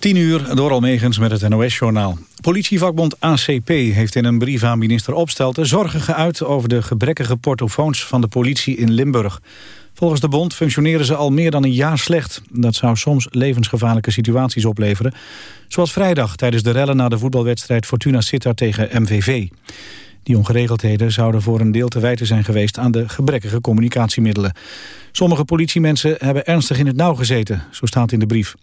10 uur, door Almegens met het NOS-journaal. Politievakbond ACP heeft in een brief aan minister Opstelten... zorgen geuit over de gebrekkige portofoons van de politie in Limburg. Volgens de bond functioneren ze al meer dan een jaar slecht. Dat zou soms levensgevaarlijke situaties opleveren. Zoals vrijdag tijdens de rellen na de voetbalwedstrijd Fortuna Sittard tegen MVV. Die ongeregeldheden zouden voor een deel te wijten zijn geweest aan de gebrekkige communicatiemiddelen. Sommige politiemensen hebben ernstig in het nauw gezeten, zo staat in de brief.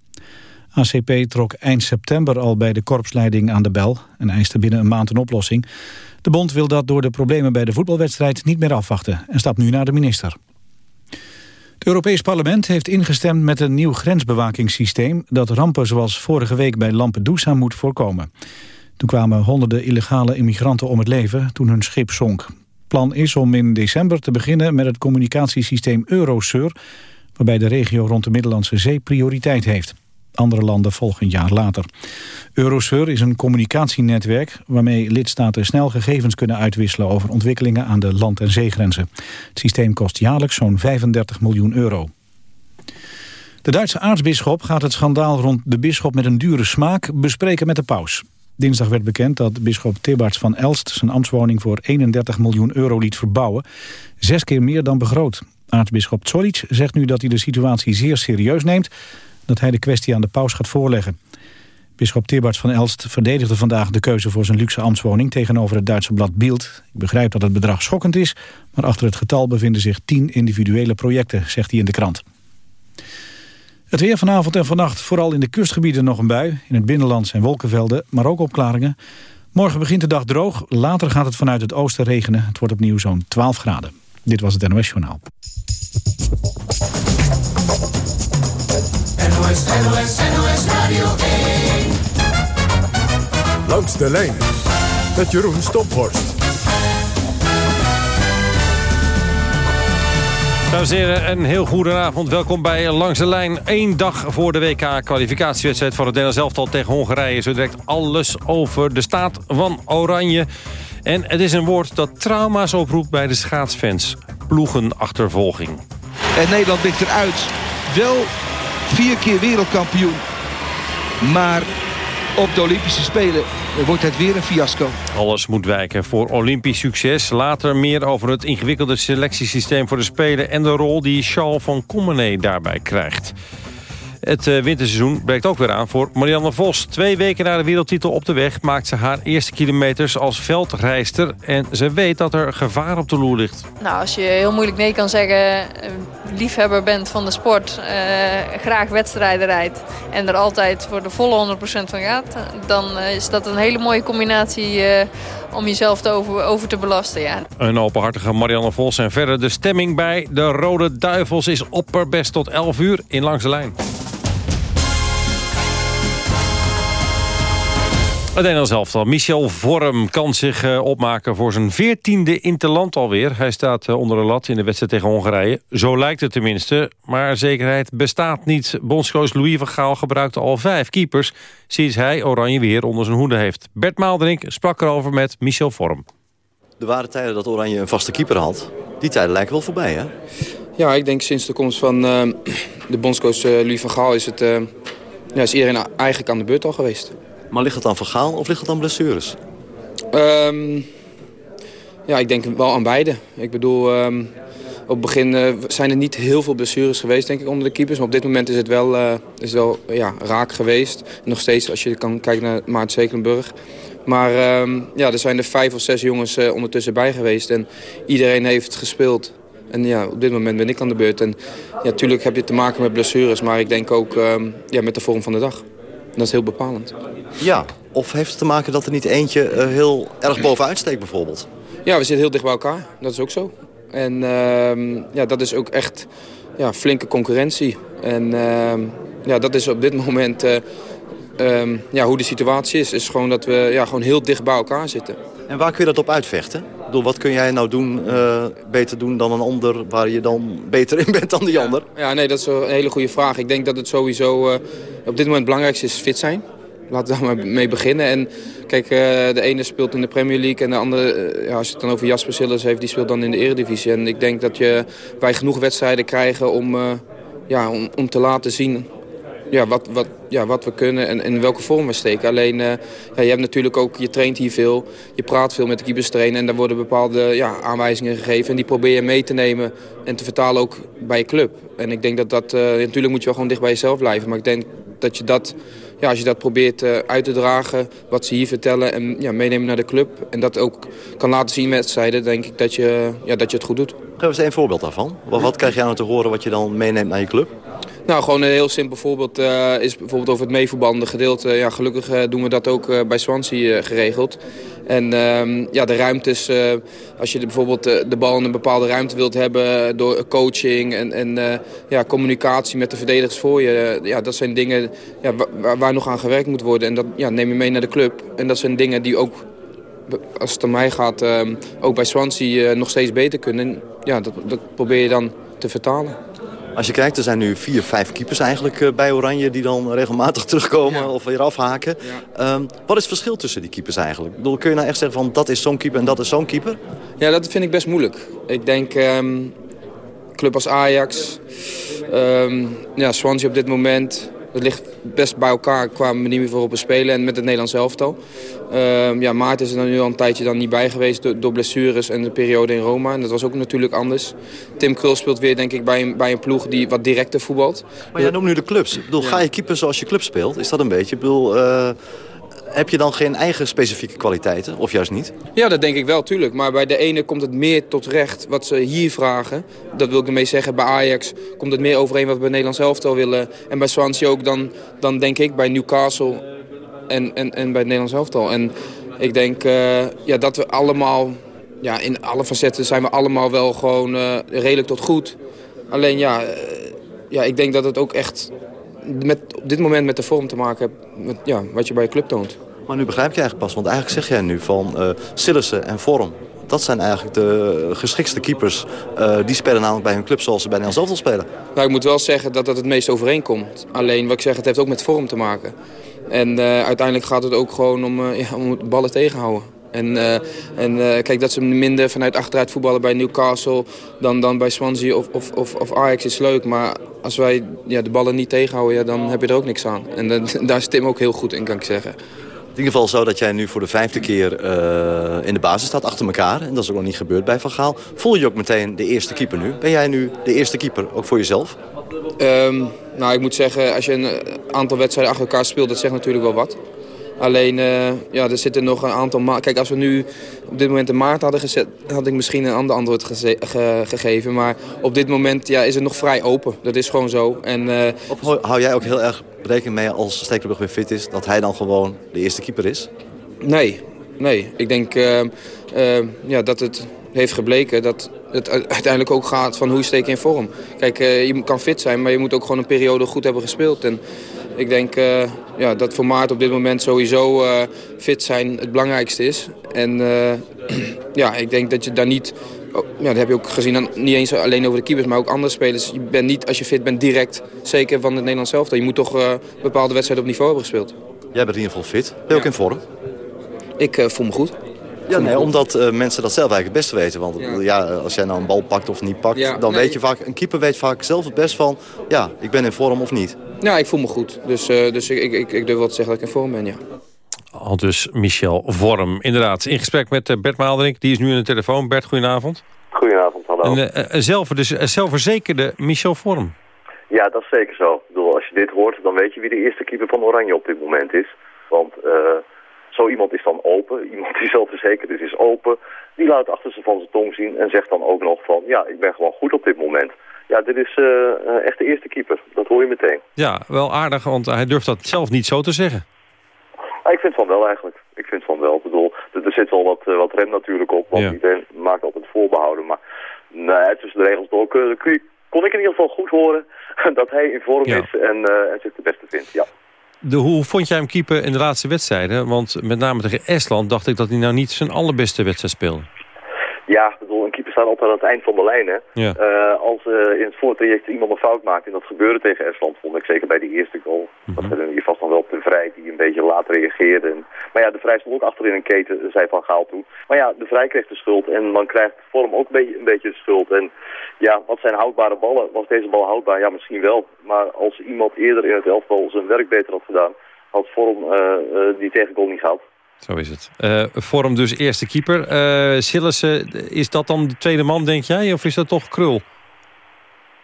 ACP trok eind september al bij de korpsleiding aan de bel... en eiste binnen een maand een oplossing. De bond wil dat door de problemen bij de voetbalwedstrijd niet meer afwachten... en stapt nu naar de minister. Het Europees Parlement heeft ingestemd met een nieuw grensbewakingssysteem... dat rampen zoals vorige week bij Lampedusa moet voorkomen. Toen kwamen honderden illegale immigranten om het leven toen hun schip zonk. Plan is om in december te beginnen met het communicatiesysteem Eurosur... waarbij de regio rond de Middellandse Zee prioriteit heeft. Andere landen volgen een jaar later. Eurosur is een communicatienetwerk waarmee lidstaten snel gegevens kunnen uitwisselen over ontwikkelingen aan de land- en zeegrenzen. Het systeem kost jaarlijks zo'n 35 miljoen euro. De Duitse aartsbisschop gaat het schandaal rond de bisschop met een dure smaak bespreken met de paus. Dinsdag werd bekend dat bisschop Thebarts van Elst zijn ambtswoning voor 31 miljoen euro liet verbouwen. Zes keer meer dan begroot. Aartsbisschop Zolic zegt nu dat hij de situatie zeer serieus neemt dat hij de kwestie aan de paus gaat voorleggen. Bisschop Thebarts van Elst verdedigde vandaag de keuze voor zijn luxe ambtswoning tegenover het Duitse blad Bild. Ik begrijp dat het bedrag schokkend is, maar achter het getal bevinden zich tien individuele projecten, zegt hij in de krant. Het weer vanavond en vannacht, vooral in de kustgebieden nog een bui. In het binnenland zijn wolkenvelden, maar ook opklaringen. Morgen begint de dag droog, later gaat het vanuit het oosten regenen. Het wordt opnieuw zo'n 12 graden. Dit was het NOS Journaal. NOS, NOS, NOS Radio 1. Langs de lijn met Jeroen Stophorst. Dames en heren, een heel goede avond. Welkom bij Langs de Lijn. Eén dag voor de WK-kwalificatiewedstrijd van het Nederlands elftal tegen Hongarije. Zo direct alles over de staat van Oranje. En het is een woord dat trauma's oproept bij de schaatsfans. Ploegenachtervolging. En Nederland ligt eruit. Wel Vier keer wereldkampioen. Maar op de Olympische Spelen wordt het weer een fiasco. Alles moet wijken voor Olympisch succes. Later meer over het ingewikkelde selectiesysteem voor de Spelen... en de rol die Charles van Commenee daarbij krijgt. Het uh, winterseizoen breekt ook weer aan voor Marianne Vos. Twee weken na de wereldtitel op de weg maakt ze haar eerste kilometers als veldrijster. En ze weet dat er gevaar op de loer ligt. Nou, als je heel moeilijk nee kan zeggen, eh, liefhebber bent van de sport, uh, graag wedstrijden rijdt en er altijd voor de volle 100% van gaat, dan is dat een hele mooie combinatie om jezelf te over, over te belasten. Ja. Een openhartige Marianne Vos en verder de stemming bij de Rode Duivels is opperbest tot 11 uur in Langs de Lijn. Het Nederlands elftal. Michel Vorm kan zich uh, opmaken voor zijn veertiende interland alweer. Hij staat uh, onder de lat in de wedstrijd tegen Hongarije. Zo lijkt het tenminste, maar zekerheid bestaat niet. Bondscoach Louis van Gaal gebruikte al vijf keepers... sinds hij Oranje weer onder zijn hoede heeft. Bert Maalderink sprak erover met Michel Vorm. Er waren tijden dat Oranje een vaste keeper had. Die tijden lijken wel voorbij, hè? Ja, ik denk sinds de komst van uh, de bondscoach Louis van Gaal... is, het, ja, is iedereen eigenlijk aan de beurt al geweest. Maar ligt het aan vergaal of ligt het aan blessures? Um, ja, ik denk wel aan beide. Ik bedoel, um, op het begin uh, zijn er niet heel veel blessures geweest denk ik onder de keepers. Maar op dit moment is het wel, uh, is wel ja, raak geweest. nog steeds als je kan kijken naar Maart Zekelenburg. Maar um, ja, er zijn er vijf of zes jongens uh, ondertussen bij geweest. En iedereen heeft gespeeld. En ja, op dit moment ben ik aan de beurt. En ja, natuurlijk heb je te maken met blessures. Maar ik denk ook ja, met de vorm van de dag. Dat is heel bepalend. Ja, of heeft het te maken dat er niet eentje uh, heel erg bovenuit steekt bijvoorbeeld? Ja, we zitten heel dicht bij elkaar. Dat is ook zo. En uh, ja, dat is ook echt ja, flinke concurrentie. En uh, ja, dat is op dit moment uh, ja, hoe de situatie is. Is gewoon dat we ja, gewoon heel dicht bij elkaar zitten. En waar kun je dat op uitvechten? Bedoel, wat kun jij nou doen, beter doen dan een ander waar je dan beter in bent dan die ja. ander? Ja, nee, dat is een hele goede vraag. Ik denk dat het sowieso op dit moment het belangrijkste is fit zijn. Laten we daar maar mee beginnen. En kijk, uh, de ene speelt in de Premier League en de andere, ja, als je het dan over Jasper Sillis heeft, die speelt dan in de Eredivisie. En ik denk dat je, wij genoeg wedstrijden krijgen om, ja, om, om te laten zien ja, wat, wat, ja, wat we kunnen en in welke vorm we steken. Alleen, ja, je hebt natuurlijk ook, je traint hier veel, je praat veel met de keeperstrainer... en daar worden bepaalde ja, aanwijzingen gegeven. En die probeer je mee te nemen en te vertalen ook bij je club. En ik denk dat dat, natuurlijk moet je wel gewoon dicht bij jezelf blijven. Maar ik denk dat je dat ja, als je dat probeert uh, uit te dragen, wat ze hier vertellen en ja, meenemen naar de club... en dat ook kan laten zien met wedstrijden, denk ik dat je, ja, dat je het goed doet. Geef eens een voorbeeld daarvan. Wat, wat krijg jij nou te horen wat je dan meeneemt naar je club? Nou, gewoon een heel simpel voorbeeld uh, is bijvoorbeeld over het meevoetballende gedeelte. Ja, gelukkig uh, doen we dat ook uh, bij Swansea geregeld. En ehm, ja, de ruimtes, als je bijvoorbeeld de bal in een bepaalde ruimte wilt hebben... door coaching en, en ja, communicatie met de verdedigers voor je... ja, dat zijn dingen ja, waar, waar, nog aan gewerkt moet worden. En dat ja, neem je mee naar de club. En dat zijn dingen die ook, als het om mij gaat, ehm, ook bij Swansea nog steeds beter kunnen. Ja, dat, dat probeer je dan te vertalen. Als je kijkt, er zijn nu vier, vijf keepers eigenlijk eh, bij Oranje... die dan regelmatig terugkomen of weer afhaken. Um, wat is het verschil tussen die keepers eigenlijk? Ik bedoel, kun je nou echt zeggen van dat is zo'n keeper en dat is zo'n keeper? Ja, dat vind ik best moeilijk. Ik denk, um, club als Ajax, um, ja, Swansea op dit moment... Het ligt best bij elkaar qua manier voor op te spelen en met het Nederlands elftal. Uh, ja, Maarten is er nu al een tijdje dan niet bij geweest door, door, blessures en de periode in Roma. En dat was ook natuurlijk anders. Tim Krul speelt weer denk ik bij een, bij een ploeg die wat directer voetbalt. Maar jij noemt nu de clubs. Ik bedoel, Ga je keeper zoals je club speelt? Is dat een beetje? Ik bedoel, uh, heb je dan geen eigen specifieke kwaliteiten? Of juist niet? Ja, dat denk ik wel, tuurlijk. Maar bij de ene komt het meer tot recht wat ze hier vragen. Dat wil ik ermee zeggen. Bij Ajax komt het meer overeen wat we bij Nederlands elftal willen. En bij Swansea ook dan, dan denk ik bij Newcastle en, en, en bij het Nederlands elftal. En ik denk uh, ja, dat we allemaal, ja, in alle facetten zijn we allemaal wel gewoon uh, redelijk tot goed. Alleen ja, uh, ja, ik denk dat het ook echt met, op dit moment met de vorm te maken heeft. Met, ja, wat je bij je club toont. Maar nu begrijp je eigenlijk pas, want eigenlijk zeg jij nu van uh, Sillissen en vorm. Dat zijn eigenlijk de geschiktste keepers. Uh, die spelen namelijk bij hun club zoals ze bij Nederlands Elftal spelen. Nou, ik moet wel zeggen dat dat het meest overeenkomt. Alleen wat ik zeg, het heeft ook met vorm te maken. En uh, uiteindelijk gaat het ook gewoon om, uh, ja, om ballen tegenhouden. En, uh, en kijk, dat ze minder vanuit achteruit voetballen bij Newcastle dan, dan bij Swansea of, of, of, of Ajax is leuk. Maar als wij ja, de ballen niet tegenhouden, ja, dan heb je er ook niks aan. En daar is Tim ook heel goed in, kan ik zeggen. In ieder geval zo dat jij nu voor de vijfde keer uh, in de basis staat achter elkaar. En dat is ook nog niet gebeurd bij Van Gaal. Voel je ook meteen de eerste keeper nu? Ben jij nu de eerste keeper, ook voor jezelf? Um, nou, ik moet zeggen, als je een aantal wedstrijden achter elkaar speelt, dat zegt natuurlijk wel wat. Alleen, uh, ja, er zitten nog een aantal maanden. Kijk, als we nu op dit moment een maart hadden gezet, had ik misschien een ander antwoord ge ge gegeven. Maar op dit moment ja, is het nog vrij open. Dat is gewoon zo. En, uh, of hou jij ook heel erg rekening mee als Stekelenburg weer fit is, dat hij dan gewoon de eerste keeper is? Nee, nee. Ik denk uh, ja, dat het heeft gebleken dat het uiteindelijk ook gaat van hoe steek je in vorm. Kijk, je kan fit zijn, maar je moet ook gewoon een periode goed hebben gespeeld. En, ik denk uh, ja, dat voor Maart op dit moment sowieso uh, fit zijn het belangrijkste is. En uh, ja, ik denk dat je daar niet... Oh, ja, dat heb je ook gezien, niet eens alleen over de keepers, maar ook andere spelers. Je bent niet, als je fit bent, direct zeker van het Nederlands zelf. Je moet toch bepaalde wedstrijden op niveau hebben gespeeld. Jij bent in ieder geval fit. Ben je ook in vorm? Ik voel me goed. Ja, nee, omdat uh, mensen dat zelf eigenlijk het beste weten. Want ja. ja. als jij nou een bal pakt of niet pakt, ja, dan nee. weet je vaak... Een keeper weet vaak zelf het best van, ja, ik ben in vorm of niet. Ja, ik voel me goed. Dus, uh, dus ik, ik, ik durf wel te zeggen dat ik in vorm ben, ja. Al dus Michel Vorm. Inderdaad, in gesprek met uh, Bert Maalderink. Die is nu aan de telefoon. Bert, goedenavond. Goedenavond, hallo. Een zelf, dus, zelfverzekerde Michel Vorm. Ja, dat is zeker zo. Ik bedoel, als je dit hoort, dan weet je wie de eerste keeper van Oranje op dit moment is. Want zo iemand is dan open. Iemand die zelfverzekerd is, is open. Die laat achter zijn van zijn tong zien en zegt dan ook nog van... ja, ik ben gewoon goed op dit moment. Ja, dit is uh, echt de eerste keeper. Dat hoor je meteen. Ja, wel aardig, want hij durft dat zelf niet zo te zeggen. Ja, ik vind van wel eigenlijk. Ik vind van wel. Ik bedoel, er zit wel wat, wat rem natuurlijk op. Want ja. iedereen maakt altijd voorbehouden. Maar nee, tussen de regels door kon ik in ieder geval goed horen... dat hij in vorm ja. is en, uh, en zich de beste vindt, ja. De, hoe vond jij hem keeper in de laatste wedstrijden? Want met name tegen Estland dacht ik dat hij nou niet zijn allerbeste wedstrijd speelde. Ja, staat altijd aan het eind van de lijn. Hè? Ja. Uh, als uh, in het voortraject iemand een fout maakt, en dat gebeurde tegen Estland, vond ik zeker bij die eerste goal. Mm -hmm. Dat hier vast nog wel te vrij die een beetje laat reageerde. En, Maar ja, de Vrij stond ook achterin een keten, zei Van Gaal toen. Maar ja, de Vrij kreeg de schuld en dan krijgt Vorm ook een beetje, een beetje de schuld. En ja, wat zijn houdbare ballen? Was deze bal houdbaar? Ja, misschien wel. Maar als iemand eerder in het elftal zijn werk beter had gedaan, had Vorm uh, die tegengoal niet gehad. Zo is het. Uh, Vorm dus eerste keeper. Uh, Sillissen, is dat dan de tweede man, denk jij? Of is dat toch Krul?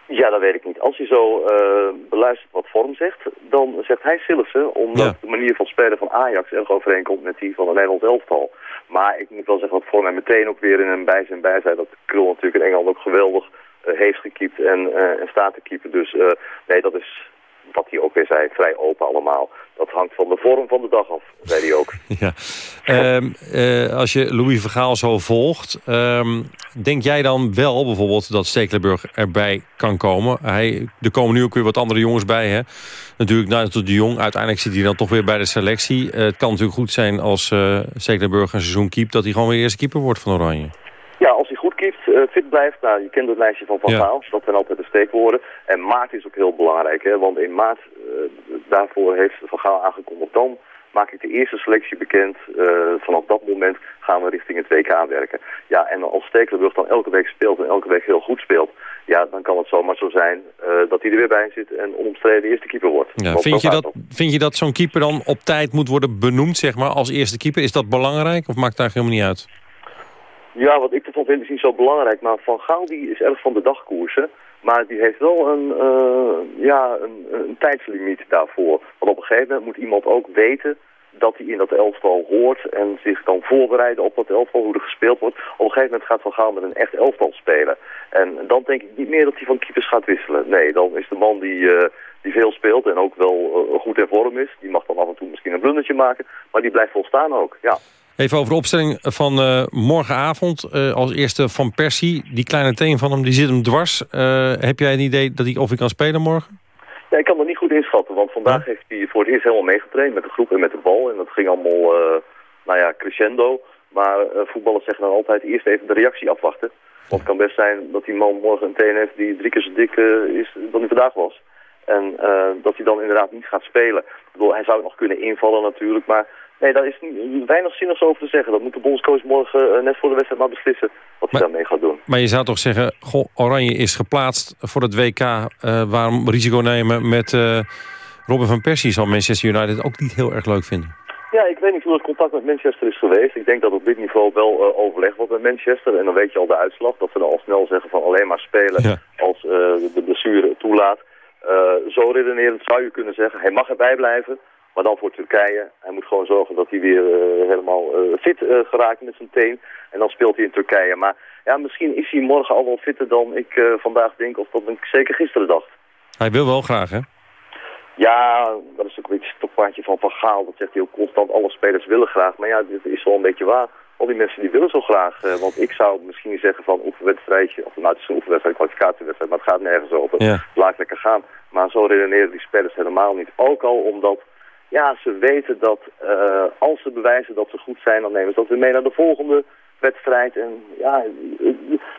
Ja, dat weet ik niet. Als je zo uh, beluistert wat Vorm zegt, dan zegt hij Sillissen... omdat de manier van spelen van Ajax erg overeenkomt met die van het Nederlands elftal. Maar ik moet wel zeggen dat Vorm mij meteen ook weer in een bijzijn bij zei... dat Krul natuurlijk in Engeland ook geweldig heeft gekiept en, en staat te keepen. Dus nee, dat is wat hij ook weer zei, vrij open allemaal. Dat hangt van de vorm van de dag af, zei hij ook. ja. Um, uh, als je Louis Vergaal zo volgt, um, denk jij dan wel bijvoorbeeld dat Stekelenburg erbij kan komen? Hij, er komen nu ook weer wat andere jongens bij. Hè? Natuurlijk, nou, de Jong, uiteindelijk zit hij dan toch weer bij de selectie. Uh, het kan natuurlijk goed zijn als uh, Stekelenburg een seizoen keept... dat hij gewoon weer eerste keeper wordt van Oranje. Ja, als hij goed keept, uh, fit blijft. Nou, je kent het lijstje van Van Gaal. Ja. Dat zijn altijd de steekwoorden. En maart is ook heel belangrijk. Hè, want in maart, uh, daarvoor heeft Van Gaal aangekondigd. Dan maak ik de eerste selectie bekend. Uh, vanaf dat moment gaan we richting het WK werken. Ja, en als Stekelenburg dan elke week speelt en elke week heel goed speelt... ja, dan kan het zomaar zo zijn dat hij er weer bij zit en onomstreden eerste keeper wordt. Ja, vind, je dat, vind je dat zo'n keeper dan op tijd moet worden benoemd, zeg maar, als eerste keeper? Is dat belangrijk of maakt daar helemaal niet uit? Ja, wat ik ervan vind is niet zo belangrijk. Maar Van Gaal die is erg van de dagkoersen. Maar die heeft wel een, uh, ja, een, tijdslimiet daarvoor. Want op een gegeven moment moet iemand ook weten dat hij in dat elftal hoort en zich kan voorbereiden op dat elftal, hoe er gespeeld wordt. Op een gegeven moment gaat Van Gaal met een echt elftal spelen. En dan denk ik niet meer dat hij van keepers gaat wisselen. Nee, dan is de man die, uh, die veel speelt en ook wel uh, goed in vorm is. Die mag dan af en toe misschien een blundertje maken, maar die blijft volstaan ook, ja. Even over de opstelling van uh, morgenavond. Uh, als eerste Van Persie. Die kleine teen van hem, die zit hem dwars. Uh, heb jij een idee dat hij, of hij kan spelen morgen? Ja, ik kan dat niet goed inschatten. Want vandaag ja. heeft hij voor het eerst helemaal meegetraind met de groep en met de bal. En dat ging allemaal, nou ja, crescendo. Maar voetballers zeggen dan altijd eerst even de reactie afwachten. Want het kan best zijn dat die man morgen een teen heeft die drie keer zo dik is dan hij vandaag was. En dat hij dan inderdaad niet gaat spelen. Ik bedoel, hij zou nog kunnen invallen natuurlijk, maar... Nee, daar is weinig zinnigs over te zeggen. Dat moet de bondscoach morgen uh, net voor de wedstrijd maar beslissen wat hij daarmee gaat doen. Maar je zou toch zeggen, goh, Oranje is geplaatst voor het WK. Uh, waarom risico nemen met uh, Robin van Persie zal Manchester United ook niet heel erg leuk vinden? Ja, ik weet niet hoe het contact met Manchester is geweest. Ik denk dat op dit niveau wel overleg wordt met Manchester. En dan weet je al de uitslag. Dat ze dan al snel zeggen van alleen maar spelen ja. als de blessure toelaat. zo redenerend zou je kunnen zeggen, hij mag erbij blijven. Maar dan voor Turkije. Hij moet gewoon zorgen dat hij weer uh, helemaal uh, fit uh, geraakt met zijn teen. En dan speelt hij in Turkije. Maar ja, misschien is hij morgen al wel fitter dan ik vandaag denk. Of dat ik zeker gisteren dacht. Hij wil wel graag, hè? Ja, dat is ook een beetje het stokpaardje van Van Gaal. Dat zegt hij ook constant, alle spelers willen graag. Maar ja, dit is wel een beetje waar. Al die mensen die willen zo graag. want ik zou misschien zeggen van oefenwedstrijdje. Of nou, het is een oefenwedstrijd, kwalificatiewedstrijd. Maar het gaat nergens over. Ja. Laat lekker gaan. Maar zo redeneren die spelers helemaal niet. Ook al omdat ja, ze weten dat uh, als ze bewijzen dat ze goed zijn, dan nemen ze dat weer mee naar de volgende wedstrijd. En ja,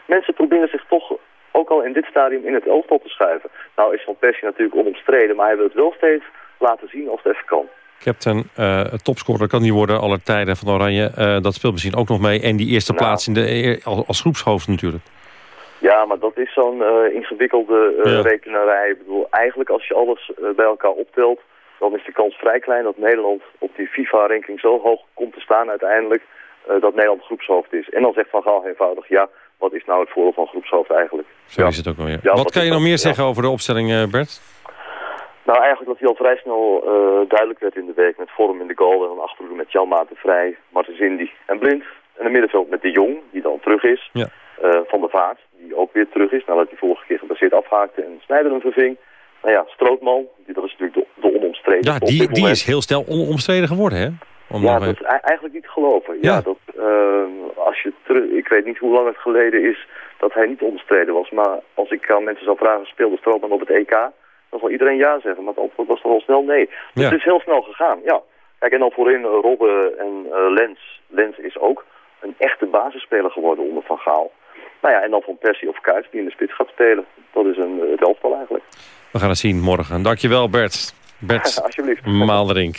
mensen proberen zich toch ook al in dit stadium in het elftal te schuiven. Nou is Van Persie natuurlijk onomstreden, maar hij wil het wel steeds laten zien als het even kan. Captain, uh, topscorer kan niet worden aller tijden van Oranje. Uh, dat speelt misschien ook nog mee. En die eerste nou, plaats in de, als, als groepshoofd natuurlijk. Ja, maar dat is zo'n uh, ingewikkelde ja. rekenarij. Ik bedoel, eigenlijk als je alles bij elkaar optelt dan is de kans vrij klein dat Nederland op die FIFA-ranking zo hoog komt te staan uiteindelijk uh, dat Nederland groepshoofd is. En dan zegt Van Gaal eenvoudig, ja, wat is nou het voordeel van groepshoofd eigenlijk? Zo ja. is het ook wel, ja. ja wat kan je nog meer zeggen over de opstelling, uh, Bert? Nou, eigenlijk dat hij al vrij snel uh, duidelijk werd in de week met vorm in de goal. En dan achterhoede met Jan Maarten Vrij, Marten Zindi en Blind. En een middenveld met De Jong, die dan terug is. Ja. van der Vaart, die ook weer terug is nadat hij vorige keer gebaseerd afhaakte en Snijder hem verving. Nou ja, Strootman, die, dat is natuurlijk de, de onomstreden. Ja, die, die is heel snel onomstreden geworden, hè? Om ja, dat is eigenlijk niet geloven. Ja, ja dat, uh, als je terug, ik weet niet hoe lang het geleden is dat hij niet omstreden was. Maar als ik aan mensen zou vragen, speelde Strootman op het EK? Dan zal iedereen ja zeggen. Maar het antwoord was toch al snel nee. Dus ja. het is heel snel gegaan, ja. Kijk, en dan voorin uh, Robben en uh, Lens. Lens is ook een echte basisspeler geworden onder Van Gaal. Nou ja, en dan Van Persie of Kuijs die in de spits gaat spelen. Dat is een, elftal eigenlijk. We gaan het zien morgen. Dankjewel Bert. Bert Alsjeblieft. Maalderink.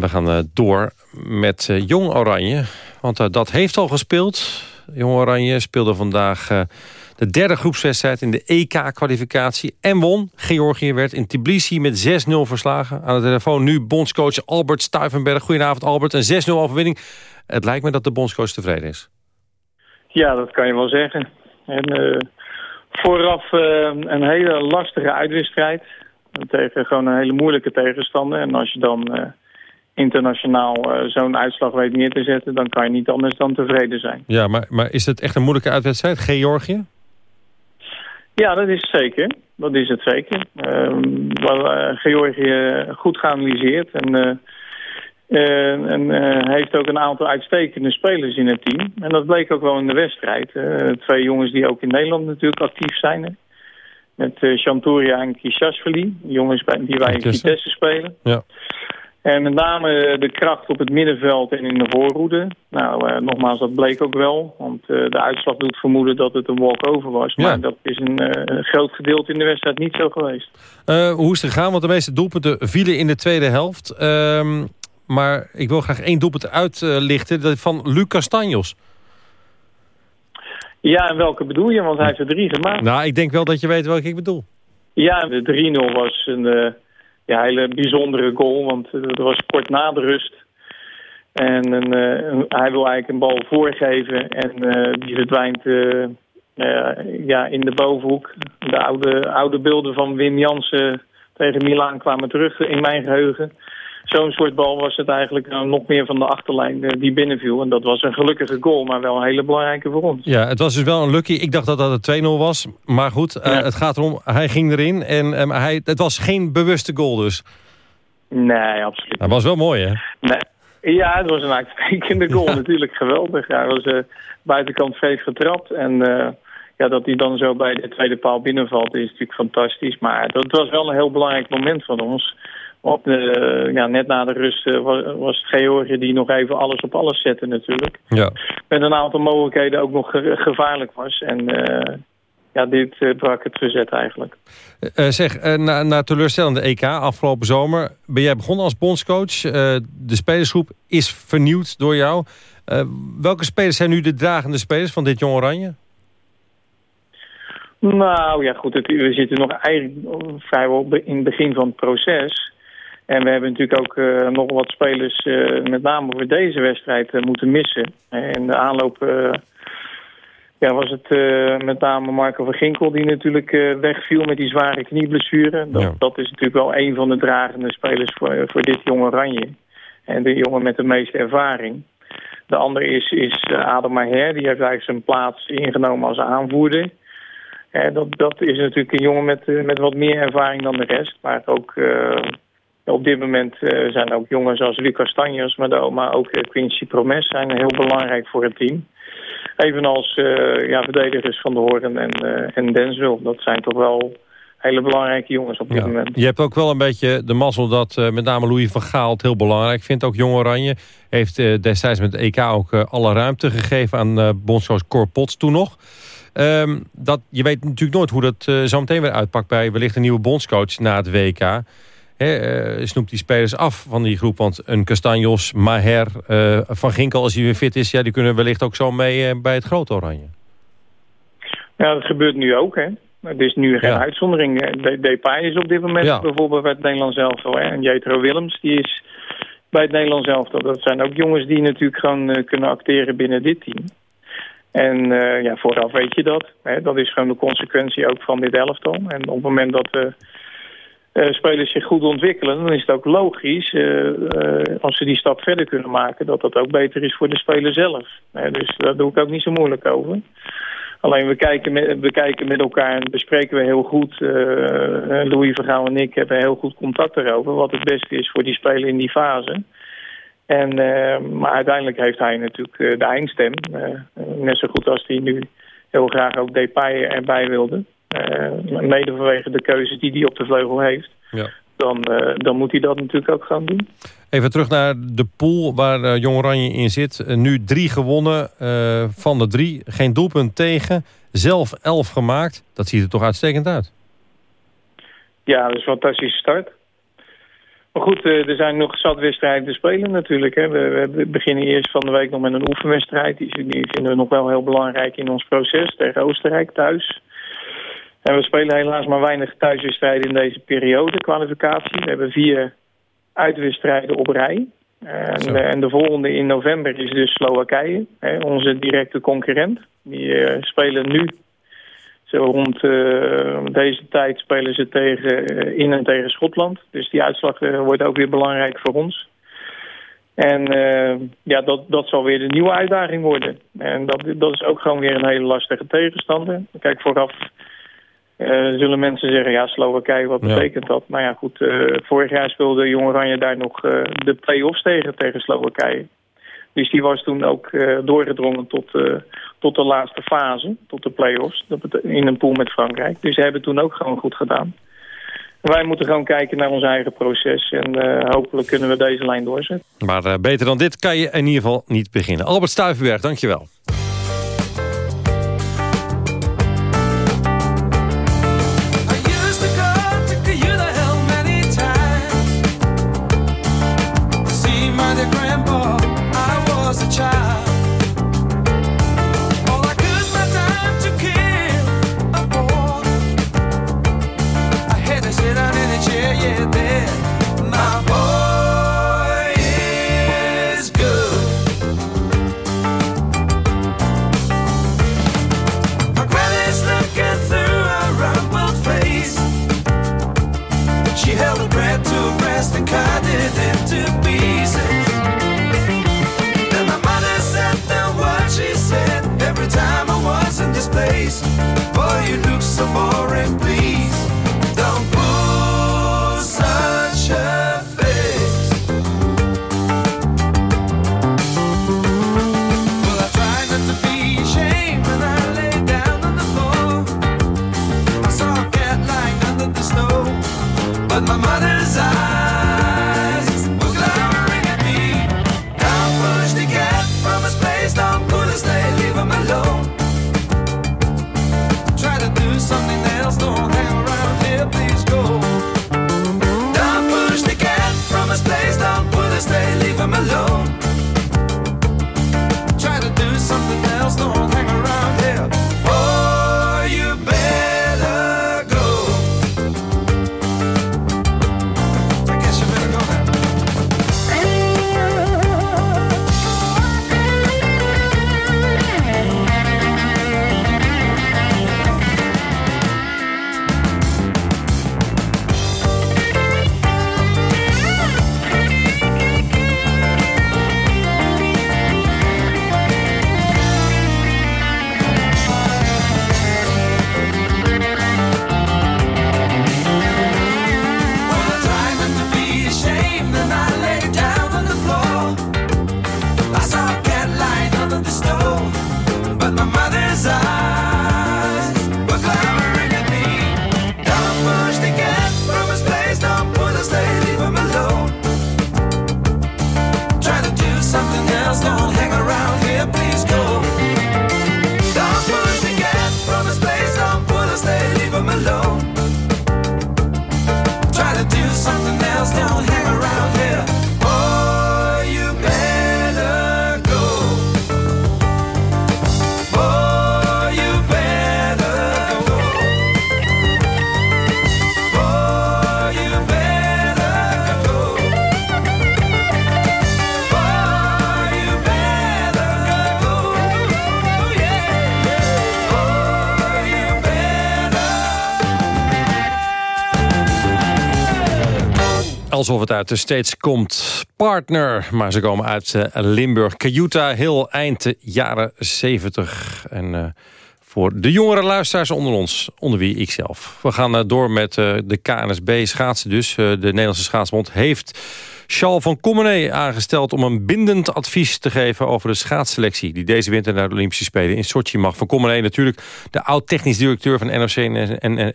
we gaan door met Jong Oranje. Want dat heeft al gespeeld. Jong Oranje speelde vandaag de derde groepswedstrijd in de EK-kwalificatie. En won. Georgië werd in Tbilisi met 6-0 verslagen. Aan de telefoon nu bondscoach Albert Stuivenberg. Goedenavond Albert. Een 6-0 overwinning. Het lijkt me dat de bondscoach tevreden is. Ja, dat kan je wel zeggen. En, uh, vooraf uh, een hele lastige uitwedstrijd. Tegen gewoon een hele moeilijke tegenstander. En als je dan uh, internationaal zo'n uitslag weet neer te zetten... dan kan je niet anders dan tevreden zijn. Ja, maar, maar is het echt een moeilijke uitwedstrijd? Georgië? Ja, dat is het zeker. Dat is het zeker. Ehm, wel, Georgië goed geanalyseerd en uh, en uh, heeft ook een aantal uitstekende spelers in het team. En dat bleek ook wel in de wedstrijd. Uh, twee jongens die ook in Nederland natuurlijk actief zijn. Hè. Met Chanturia en Kishashvili. Jongens die wij in Vitesse spelen. Ja. En met name de kracht op het middenveld en in de voorhoede. Nou, nogmaals, dat bleek ook wel. Want de uitslag doet vermoeden dat het een walk-over was. Maar dat is een, een, groot gedeelte in de wedstrijd niet zo geweest. hoe is het gegaan? Want de meeste doelpunten vielen in de tweede helft. Ehm, maar ik wil graag één doelpunt uitlichten. van Luc Castanjos. Ja, en welke bedoel je? Want hij heeft er drie gemaakt. Nou, ik denk wel dat je weet welke ik bedoel. Ja, de 3-0 was een uh, ja, hele bijzondere goal. Want het was kort na de rust. En een, uh, hij wil eigenlijk een bal voorgeven. En uh, die verdwijnt ja, in de bovenhoek. De oude, oude beelden van Wim Jansen tegen Milaan kwamen terug in mijn geheugen zo'n soort bal was het eigenlijk uh, nog meer van de achterlijn uh, die binnenviel. En dat was een gelukkige goal, maar wel een hele belangrijke voor ons. Ja, het was dus wel een lucky. Ik dacht dat dat een 2-0 was. Maar goed, uh, het gaat erom, hij ging erin. En um, hij, het was geen bewuste goal dus. Nee, absoluut Dat was wel mooi, hè? Nee. Ja, het was een uitstekende goal. Natuurlijk geweldig. Hij was uh, buitenkant vrees getrapt. En uh, ja, dat hij dan zo bij de tweede paal binnenvalt is natuurlijk fantastisch. Maar dat was wel een heel belangrijk moment van ons. Op de, ja, net na de rust uh, was, het Georgië die nog even alles op alles zette natuurlijk. Ja. Met een aantal mogelijkheden ook nog gevaarlijk was. En uh, ja, dit brak het verzet eigenlijk. zeg, na, na teleurstellende EK afgelopen zomer ben jij begonnen als bondscoach. de spelersgroep is vernieuwd door jou. welke spelers zijn nu de dragende spelers van dit Jong Oranje? Nou ja, goed, het, we zitten nog eigenlijk vrijwel in het begin van het proces. En we hebben natuurlijk ook uh, nog wat spelers, uh, met name voor deze wedstrijd, uh, moeten missen. In de aanloop ja, was het met name Marco van Ginkel die natuurlijk wegviel met die zware knieblessure. Dat, dat is natuurlijk wel een van de dragende spelers voor, voor dit jonge Oranje. En de jongen met de meeste ervaring. De andere is, is Adam Maher, die heeft eigenlijk zijn plaats ingenomen als aanvoerder. dat, dat is natuurlijk een jongen met, met wat meer ervaring dan de rest. Maar ook op dit moment uh, zijn ook jongens als Lucas Tanjers, maar ook uh, Quincy Promes zijn heel belangrijk voor het team. Evenals uh, ja, verdedigers van de Hoorn en, en Denzel. Dat zijn toch wel hele belangrijke jongens op dit ja. moment. Je hebt ook wel een beetje de mazzel dat met name Louis van Gaal het heel belangrijk vindt. Ook Jong Oranje heeft destijds met de EK ook alle ruimte gegeven aan bondscoach Cor Potts toen nog. Um, dat, je weet natuurlijk nooit hoe dat zo meteen weer uitpakt bij wellicht een nieuwe bondscoach na het WK. He, uh, snoept die spelers af van die groep. Want een Castanjos, Maher, uh, Van Ginkel als hij weer fit is... Ja, die kunnen wellicht ook zo mee uh, bij het grote Oranje. Ja, dat gebeurt nu ook. Hè. Het is nu geen ja. uitzondering. De, Depay is op dit moment ja. bijvoorbeeld bij het Nederlands elftal. En Jetro Willems die is bij het Nederlands elftal. Dat zijn ook jongens die natuurlijk gewoon kunnen acteren binnen dit team. En ja, vooraf weet je dat. Hè. Dat is gewoon de consequentie ook van dit elftal. En op het moment dat we uh, spelers zich goed ontwikkelen... dan is het ook logisch, uh, uh, als ze die stap verder kunnen maken... dat dat ook beter is voor de speler zelf. dus daar doe ik ook niet zo moeilijk over. Alleen we kijken met, we kijken met elkaar en bespreken we heel goed... Louis Vergaal en ik hebben heel goed contact erover... wat het beste is voor die speler in die fase... En, maar uiteindelijk heeft hij natuurlijk de eindstem. net zo goed als hij nu heel graag ook Depay erbij wilde. Uh, mede vanwege de keuzes die hij op de vleugel heeft. Ja. Dan, uh, dan moet hij dat natuurlijk ook gaan doen. Even terug naar de pool waar uh, Jong Oranje in zit. nu drie gewonnen van de drie. Geen doelpunt tegen. Zelf elf gemaakt. Dat ziet er toch uitstekend uit? Ja, dat is een fantastische start. Maar goed, er zijn nog zat wedstrijden te spelen natuurlijk. Hè. We, beginnen eerst van de week nog met een oefenwedstrijd. Die, die vinden we nog wel heel belangrijk in ons proces tegen Oostenrijk thuis. En we spelen helaas maar weinig thuiswedstrijden in deze periode, kwalificatie. We hebben vier uitwedstrijden op rij. En, en, de volgende in november is dus Slowakije, hè, onze directe concurrent. Die uh, spelen nu, zo rond uh, deze tijd spelen ze tegen, uh, in en tegen Schotland. Dus die uitslag wordt ook weer belangrijk voor ons. En ja, dat, dat zal weer de nieuwe uitdaging worden. En dat, dat is ook gewoon weer een hele lastige tegenstander. Kijk, vooraf zullen mensen zeggen, ja, Slowakije, wat betekent dat? Nou ja, goed, uh, vorig jaar speelde Jong Oranje daar nog uh, de play-offs tegen, tegen Slowakije. Dus die was toen ook doorgedrongen tot, tot de laatste fase, tot de play-offs, in een pool met Frankrijk. Dus ze hebben toen ook gewoon goed gedaan. Wij moeten gewoon kijken naar ons eigen proces en hopelijk kunnen we deze lijn doorzetten. Maar beter dan dit kan je in ieder geval niet beginnen. Albert Stuivenberg, dankjewel. Alsof het uit de States komt. Partner, maar ze komen uit uh, Limburg. Cayuta, heel eind de jaren 70. En uh, voor de jongere luisteraars onder ons, onder wie ikzelf. We gaan uh, door met de KNSB schaatsen dus. de Nederlandse schaatsbond heeft Charles van Commenee aangesteld... om een bindend advies te geven over de schaatsselectie... die deze winter naar de Olympische Spelen in Sochi mag. Van Commenee natuurlijk de oud-technisch directeur van NOC en, en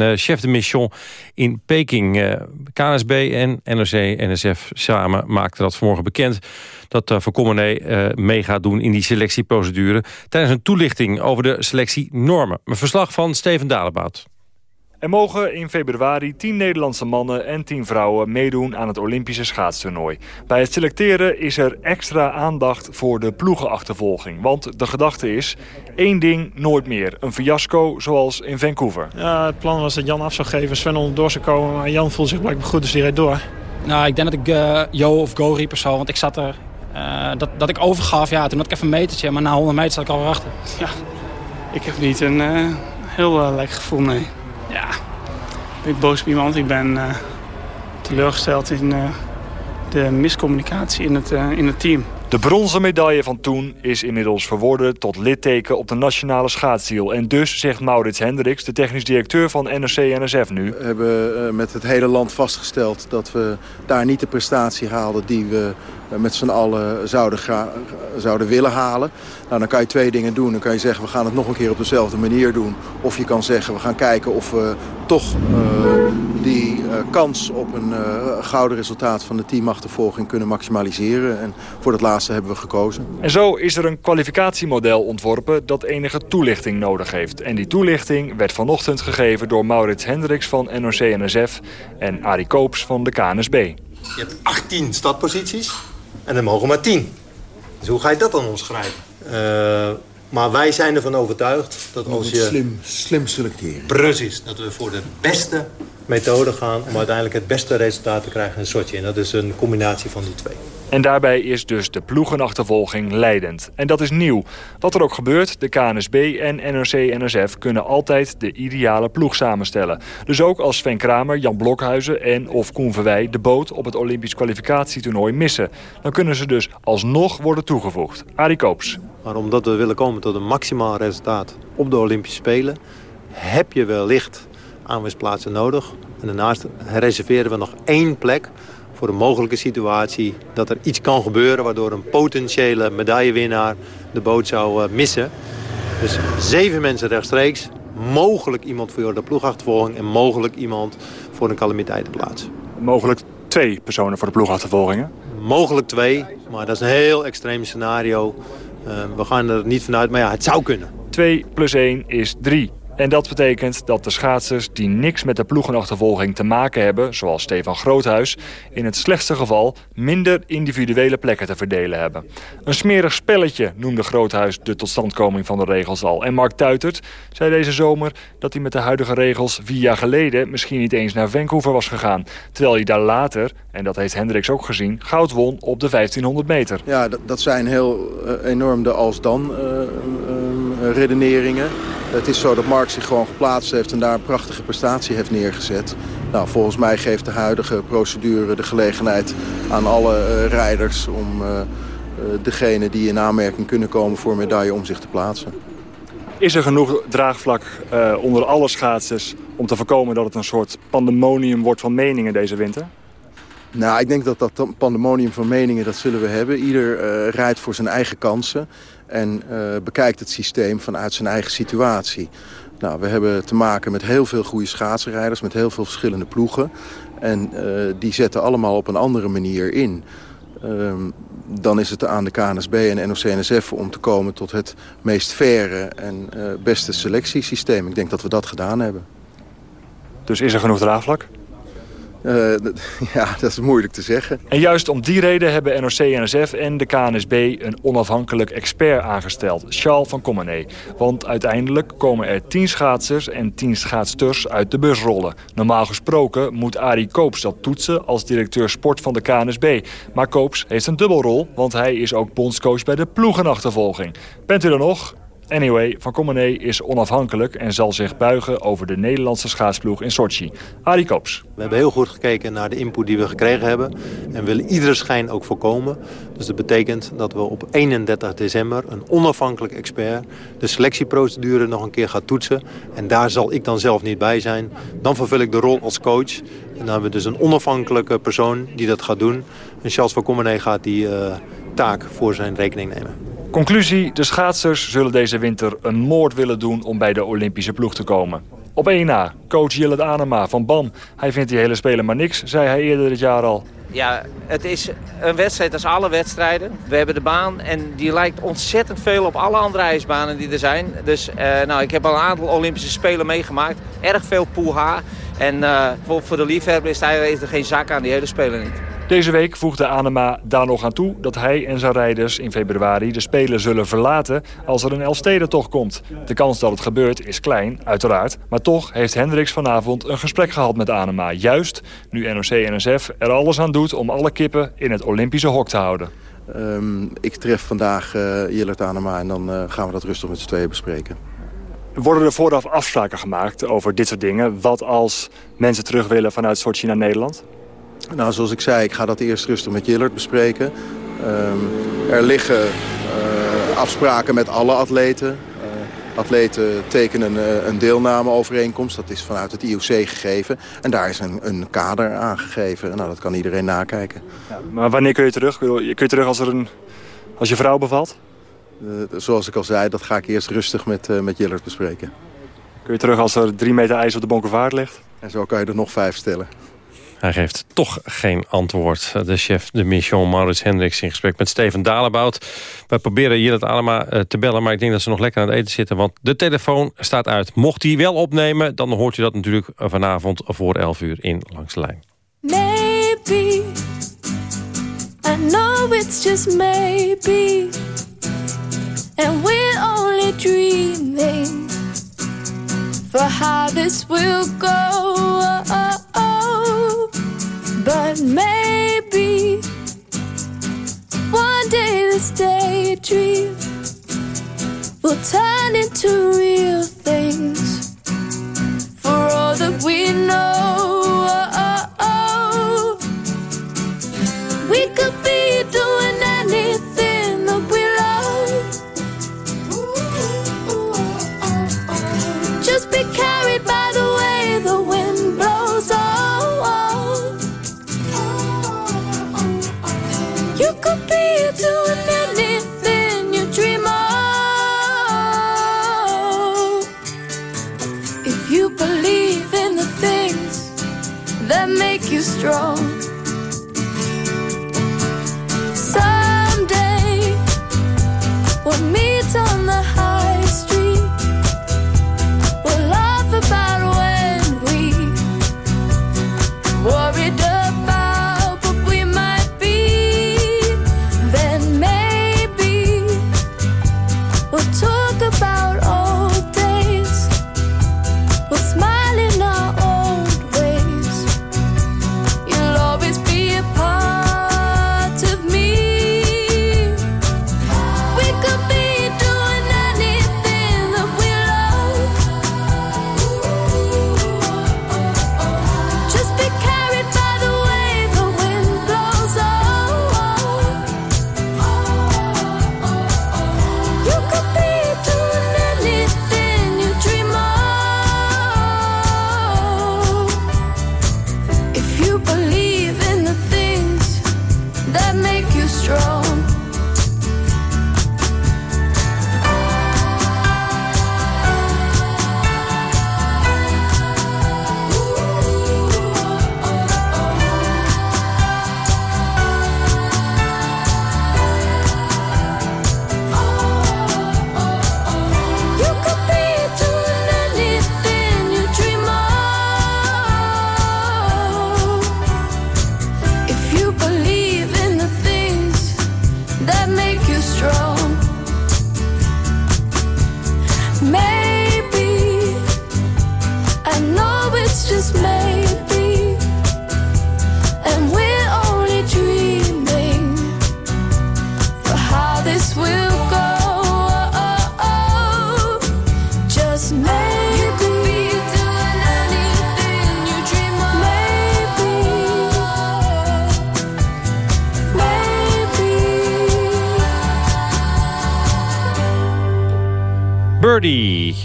uh, chef de mission in Peking. Eh, KNSB en NOC-NSF samen maakten dat vanmorgen bekend... dat uh, Verkommenee uh, mee gaat doen in die selectieprocedure... tijdens een toelichting over de selectienormen. Een verslag van Steven Dalebout. Er mogen in februari 10 Nederlandse mannen en 10 vrouwen meedoen aan het Olympische schaatstoernooi. Bij het selecteren is er extra aandacht voor de ploegenachtervolging. Want de gedachte is, één ding nooit meer. Een fiasco zoals in Vancouver. Ja, het plan was dat Jan af zou geven, Sven onderdoor zou komen. Maar Jan voelde zich blijkbaar goed, dus die reed door. Nou, ik denk dat ik uh, Jo of Go riep of zo, want ik zat er... Uh, dat, dat ik overgaf, ja, toen had ik even een metertje, maar na 100 meter zat ik al achter. Ja, ik heb niet een uh, heel lekker gevoel, nee. Ja, ik ben boos op iemand. Ik ben uh, teleurgesteld in uh, de miscommunicatie in het, uh, in het team. De bronzen medaille van toen is inmiddels verworden tot litteken op de nationale schaatsziel. En dus, zegt Maurits Hendricks, de technisch directeur van NRC-NSF nu... We hebben met het hele land vastgesteld dat we daar niet de prestatie haalden die we met z'n allen zouden, zouden willen halen. Nou, dan kan je twee dingen doen. Dan kan je zeggen, we gaan het nog een keer op dezelfde manier doen. Of je kan zeggen, we gaan kijken of we toch uh, die uh, kans op een uh, gouden resultaat van de teamachtervolging kunnen maximaliseren. En voor dat laatste hebben we gekozen. En zo is er een kwalificatiemodel ontworpen dat enige toelichting nodig heeft. En die toelichting werd vanochtend gegeven door Maurits Hendricks van NOC-NSF en Arie Koops van de KNSB. Je hebt 18 startposities en er mogen maar 10. Dus hoe ga je dat dan omschrijven? Uh, maar wij zijn ervan overtuigd dat als je... Slim, slim selecteren. Precies, dat we voor de beste methode gaan... om uiteindelijk het beste resultaat te krijgen in Sochi. En dat is een combinatie van die twee. En daarbij is dus de ploegenachtervolging leidend. En dat is nieuw. Wat er ook gebeurt, de KNSB en NRC-NSF kunnen altijd de ideale ploeg samenstellen. Dus ook als Sven Kramer, Jan Blokhuizen en of Koen Verwij de boot op het Olympisch kwalificatietoernooi missen. Dan kunnen ze dus alsnog worden toegevoegd. Arie Koops. Maar omdat we willen komen tot een maximaal resultaat op de Olympische Spelen... heb je wellicht aanwijsplaatsen nodig. En daarnaast reserveren we nog één plek voor een mogelijke situatie dat er iets kan gebeuren... waardoor een potentiële medaillewinnaar de boot zou uh, missen. Dus zeven mensen rechtstreeks, mogelijk iemand voor de ploegachtervolging... en mogelijk iemand voor een calamiteitenplaats. Mogelijk twee personen voor de ploegachtervolgingen? Mogelijk twee, maar dat is een heel extreem scenario. Uh, we gaan er niet vanuit, maar ja, het zou kunnen. 2 plus 1 is 3. En dat betekent dat de schaatsers die niks met de ploegenachtervolging te maken hebben... zoals Stefan Groothuis, in het slechtste geval minder individuele plekken te verdelen hebben. Een smerig spelletje noemde Groothuis de totstandkoming van de regels al. En Mark Tuitert zei deze zomer dat hij met de huidige regels vier jaar geleden... misschien niet eens naar Vancouver was gegaan. Terwijl hij daar later, en dat heeft Hendricks ook gezien, goud won op de 1500 meter. Ja, dat, zijn heel uh, enorm de als-dan uh, uh, redeneringen. Het is zo dat Mark zich gewoon geplaatst heeft en daar een prachtige prestatie heeft neergezet. Nou, volgens mij geeft de huidige procedure de gelegenheid aan alle uh, rijders... om uh, degene die in aanmerking kunnen komen voor medaille om zich te plaatsen. Is er genoeg draagvlak onder alle schaatsers om te voorkomen dat het een soort pandemonium wordt van meningen deze winter? Nou, ik denk dat dat pandemonium van meningen, dat zullen we hebben. Ieder rijdt voor zijn eigen kansen en bekijkt het systeem vanuit zijn eigen situatie. Nou, we hebben te maken met heel veel goede schaatsrijders, met heel veel verschillende ploegen. En uh, die zetten allemaal op een andere manier in. Uh, dan is het aan de KNSB en NOC-NSF om te komen tot het meest faire en uh, beste selectiesysteem. Ik denk dat we dat gedaan hebben. Dus is er genoeg draagvlak? Uh, ja, dat is moeilijk te zeggen. En juist om die reden hebben NOC-NSF en de KNSB een onafhankelijk expert aangesteld, Charles van Commenee. Want uiteindelijk komen er tien schaatsers en tien schaatsters uit de bus rollen. Normaal gesproken moet Arie Koops dat toetsen als directeur sport van de KNSB. Maar Koops heeft een dubbelrol, want hij is ook bondscoach bij de ploegenachtervolging. Bent u er nog? Anyway, Van Commenee is onafhankelijk en zal zich buigen over de Nederlandse schaatsploeg in Sochi. Arie Koops. We hebben heel goed gekeken naar de input die we gekregen hebben en willen iedere schijn ook voorkomen. Dus dat betekent dat we op 31 december een onafhankelijk expert de selectieprocedure nog een keer gaat toetsen. En daar zal ik dan zelf niet bij zijn. Dan vervul ik de rol als coach. En dan hebben we dus een onafhankelijke persoon die dat gaat doen. En Charles van Commenee gaat die uh, taak voor zijn rekening nemen. Conclusie, de schaatsers zullen deze winter een moord willen doen om bij de Olympische ploeg te komen. Op 1 na, coach Jillet Anema van BAM. Hij vindt die hele spelen maar niks, zei hij eerder dit jaar al. Ja, het is een wedstrijd als alle wedstrijden. We hebben de baan en die lijkt ontzettend veel op alle andere ijsbanen die er zijn. Dus uh, nou, ik heb al een aantal Olympische Spelen meegemaakt. Erg veel poeha. En uh, voor de liefhebber is er geen zak aan die hele Spelen niet. Deze week voegde Anema daar nog aan toe dat hij en zijn rijders in februari de Spelen zullen verlaten als er een Elfstedentocht komt. De kans dat het gebeurt is klein, uiteraard. Maar toch heeft Hendricks vanavond een gesprek gehad met Anema. Juist nu NOC-NSF er alles aan doet om alle kippen in het Olympische hok te houden. Um, ik tref vandaag uh, Jillert Anema en dan uh, gaan we dat rustig met z'n tweeën bespreken. Worden er vooraf afspraken gemaakt over dit soort dingen? Wat als mensen terug willen vanuit Sochi naar Nederland? Nou, zoals ik zei, ik ga dat eerst rustig met Jillert bespreken. Um, er liggen uh, afspraken met alle atleten. Uh, atleten tekenen uh, een deelnameovereenkomst. Dat is vanuit het IOC gegeven. En daar is een, een kader aangegeven. Nou, dat kan iedereen nakijken. Ja, maar wanneer kun je terug? Kun je terug als, er een, als je vrouw bevalt? Zoals ik al zei, dat ga ik eerst rustig met, met Jillert bespreken. Kun je terug als er drie meter ijs op de Bonkenvaart ligt? En zo kan je er nog vijf stellen. Hij geeft toch geen antwoord. De chef de mission Maurits Hendricks in gesprek met Steven Dalebout. Wij proberen hier het allemaal eh, te bellen, maar ik denk dat ze nog lekker aan het eten zitten. Want de telefoon staat uit. Mocht hij wel opnemen, dan hoort u dat natuurlijk vanavond voor 11 uur in Langs de Lijn. Maybe, I know it's just maybe. And we're only dreaming for how this will go. But maybe one day this daydream will turn into real things. For all that we know, we could be doing anything you strong.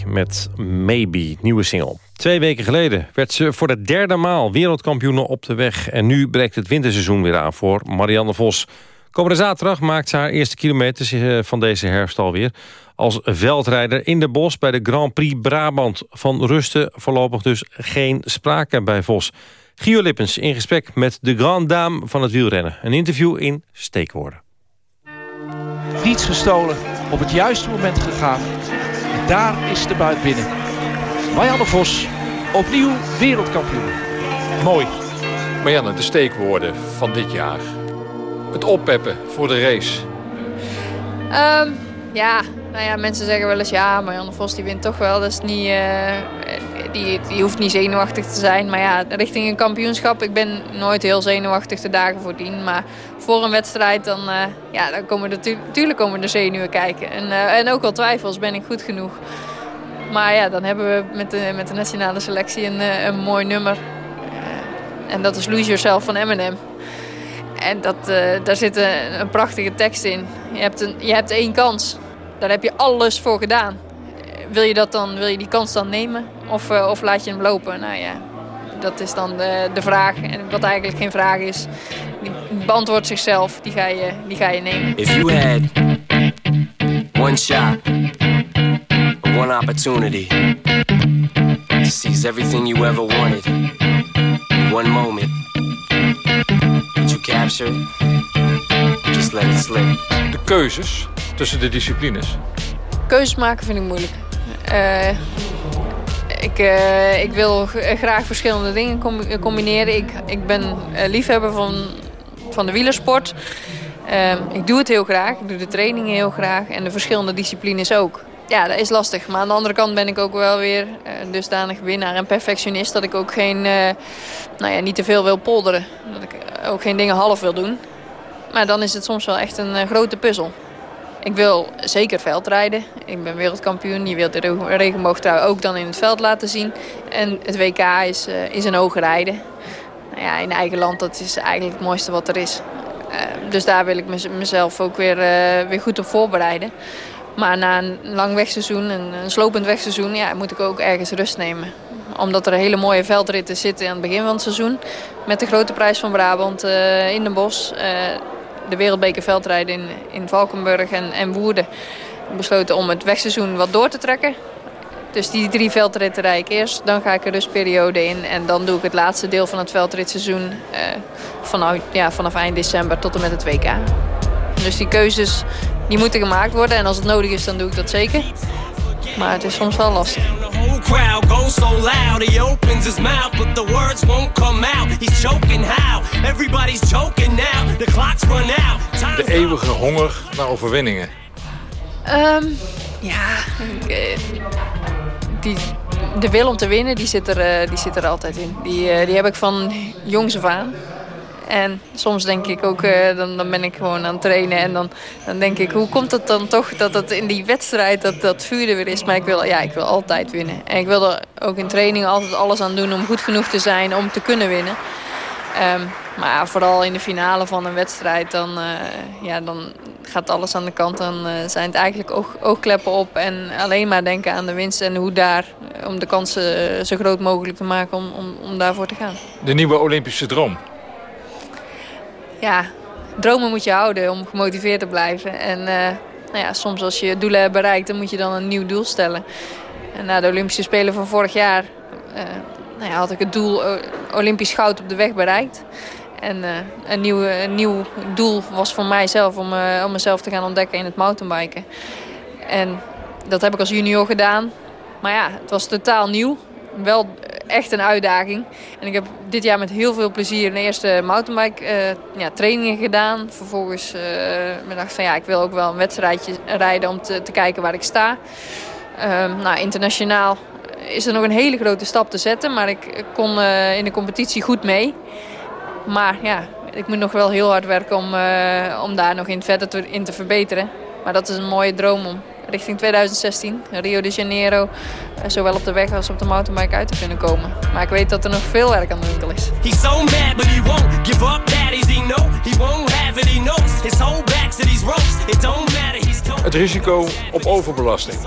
Met Maybe, nieuwe single. Twee weken geleden werd ze voor de derde maal wereldkampioene op de weg. En nu breekt het winterseizoen weer aan voor Marianne Vos. Komende zaterdag maakt ze haar eerste kilometers eh, van deze herfst alweer. Als veldrijder in de bos bij de Grand Prix Brabant. Van rusten voorlopig dus geen sprake bij Vos. Gio Lippens in gesprek met de Grand Dame van het wielrennen. Een interview in steekwoorden. Niets gestolen, op het juiste moment gegaan. Daar is de buit binnen. Marianne Vos, opnieuw wereldkampioen. Mooi. Marianne, de steekwoorden van dit jaar. Het oppeppen voor de race. Ehm, ja, nou ja, mensen zeggen wel eens ja, Marianne Vos die wint toch wel. Dat is niet, eh, die, die hoeft niet zenuwachtig te zijn. Maar ja, richting een kampioenschap, ik ben nooit heel zenuwachtig de dagen voordien. Maar voor een wedstrijd, dan, uh, ja, dan komen er natuurlijk komen zenuwen kijken. En, uh, en ook al twijfels, ben ik goed genoeg. Maar ja, dan hebben we met de, met de nationale selectie een, een mooi nummer. en dat is Lose Yourself van Eminem. En dat, daar zit een, een prachtige tekst in. Je hebt, een, je hebt één kans. Daar heb je alles voor gedaan. Wil je, dat dan, wil je die kans dan nemen? Of, uh, of laat je hem lopen? Nou ja, dat is dan de, de vraag. En wat eigenlijk geen vraag is, die beantwoordt zichzelf. Die ga je, die ga je nemen. If you had one shot, one opportunity to seize everything you ever wanted in one moment, would you capture it? Just let it slip. De keuzes tussen de disciplines? Keuzes maken vind ik moeilijk. Uh, ik, uh, ik wil graag verschillende dingen combineren. Ik, ik ben liefhebber van, van de wielersport. Ik doe het heel graag. Ik doe de trainingen heel graag. En de verschillende disciplines ook. Ja, dat is lastig. Maar aan de andere kant ben ik ook wel weer dusdanig winnaar en perfectionist... dat ik ook geen, nou ja, niet te veel wil polderen. Dat ik ook geen dingen half wil doen. Maar dan is het soms wel echt een grote puzzel. Ik wil zeker veldrijden. Ik ben wereldkampioen. Je wilt de regenboogtrui ook dan in het veld laten zien. En het WK is, uh, is een hoog rijden. Nou ja, in eigen land, dat is eigenlijk het mooiste wat er is. Uh, dus daar wil ik mezelf ook weer, uh, weer goed op voorbereiden. Maar na een lang wegseizoen, een, een slopend wegseizoen, ja, moet ik ook ergens rust nemen. Omdat er hele mooie veldritten zitten aan het begin van het seizoen. Met de grote prijs van Brabant in de bos de wereldbeker veldrijden in, in Valkenburg en, en Woerden besloten om het wegseizoen wat door te trekken. Dus die drie veldritten rijd ik eerst. Dan ga ik een rustperiode in. En dan doe ik het laatste deel van het veldritseizoen uh, vanaf, ja, vanaf eind december tot en met het WK. Dus die keuzes die moeten gemaakt worden. En als het nodig is, dan doe ik dat zeker. Maar het is soms wel lastig. crowd goes so loud he opens his mouth but the words won't come out. He's choking how? Everybody's choking now. The clock's run out. De eeuwige honger naar overwinningen. Um, ja die, de wil om te winnen die zit er, die zit er altijd in. Die, die heb ik van jongs af aan en soms denk ik ook, uh, dan, dan ben ik gewoon aan het trainen. En dan, dan denk ik, hoe komt het dan toch dat het in die wedstrijd dat, dat vuur er weer is. Maar ik wil, ja, ik wil altijd winnen. En ik wil er ook in training altijd alles aan doen om goed genoeg te zijn om te kunnen winnen. Um, maar vooral in de finale van een wedstrijd, dan, uh, ja, dan gaat alles aan de kant. Dan uh, zijn het eigenlijk oog, oogkleppen op en alleen maar denken aan de winst. En hoe daar, om de kansen zo groot mogelijk te maken om, om, om daarvoor te gaan. De nieuwe Olympische droom ja, dromen moet je houden om gemotiveerd te blijven. En uh, nou ja, soms als je doelen hebt bereikt, dan moet je dan een nieuw doel stellen. En na de Olympische Spelen van vorig jaar uh, nou ja, had ik het doel Olympisch goud op de weg bereikt. En een, nieuw, een nieuw doel was voor mijzelf om, om mezelf te gaan ontdekken in het mountainbiken. En dat heb ik als junior gedaan. Maar ja, het was totaal nieuw. Wel echt een uitdaging. En ik heb dit jaar met heel veel plezier een eerste mountainbike uh, ja, trainingen gedaan. Vervolgens uh, ben dacht van ja, ik wil ook wel een wedstrijdje rijden om te, te kijken waar ik sta. Um, nou, internationaal is er nog een hele grote stap te zetten. Maar ik kon uh, in de competitie goed mee. Maar ja, ik moet nog wel heel hard werken om, om daar nog in verder te, in te verbeteren. Maar dat is een mooie droom om richting 2016, Rio de Janeiro, eh, zowel op de weg als op de mountainbike uit te kunnen komen. Maar ik weet dat er nog veel werk aan de winkel is. He's so mad, but he won't give up daddies, he know he won't have it, he knows his whole back to these ropes. It don't matter, he's told... Het risico op overbelasting.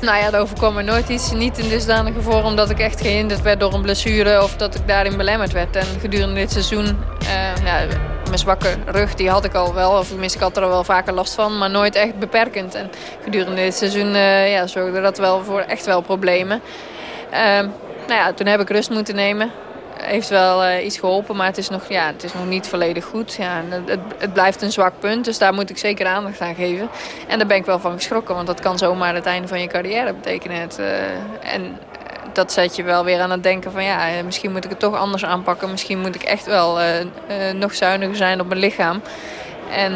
Nou ja, overkwam er nooit iets. Niet in dusdanige vorm dat ik echt gehinderd werd door een blessure of dat ik daarin belemmerd werd. En gedurende dit seizoen, uh, ja, zwakke rug, die had ik al wel. Of tenminste, ik had er al wel vaker last van, maar nooit echt beperkend. En gedurende dit seizoen uh, ja, zorgde dat wel voor echt wel problemen. Uh, nou ja, toen heb ik rust moeten nemen. heeft wel iets geholpen, maar het is, nog, ja, het is nog niet volledig goed. Ja, het, het, blijft een zwak punt, dus daar moet ik zeker aandacht aan geven. En daar ben ik wel van geschrokken, want dat kan zomaar het einde van je carrière betekenen. Het, en dat zet je wel weer aan het denken van ja, misschien moet ik het toch anders aanpakken. Misschien moet ik echt wel nog zuiniger zijn op mijn lichaam. En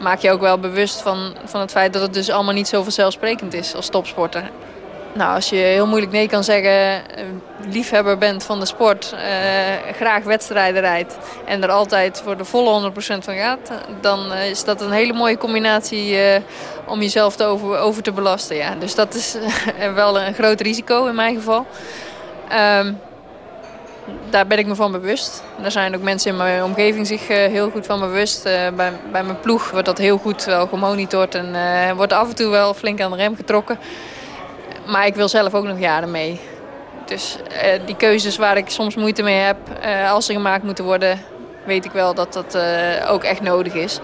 maak je ook wel bewust van, van het feit dat het dus allemaal niet zo vanzelfsprekend is als topsporter. Nou, als je heel moeilijk nee kan zeggen, eh, liefhebber bent van de sport, uh, graag wedstrijden rijdt en er altijd voor de volle 100% van gaat, dan is dat een hele mooie combinatie uh, om jezelf te over, over te belasten. Ja. Dus dat is wel een groot risico in mijn geval. Um, daar ben ik me van bewust. Daar zijn ook mensen in mijn omgeving zich eh, heel goed van bewust. Eh, bij, bij mijn ploeg wordt dat heel goed wel gemonitord en wordt af en toe wel flink aan de rem getrokken. Maar ik wil zelf ook nog jaren mee. Dus die keuzes waar ik soms moeite mee heb, als ze gemaakt moeten worden, weet ik wel dat dat ook echt nodig is.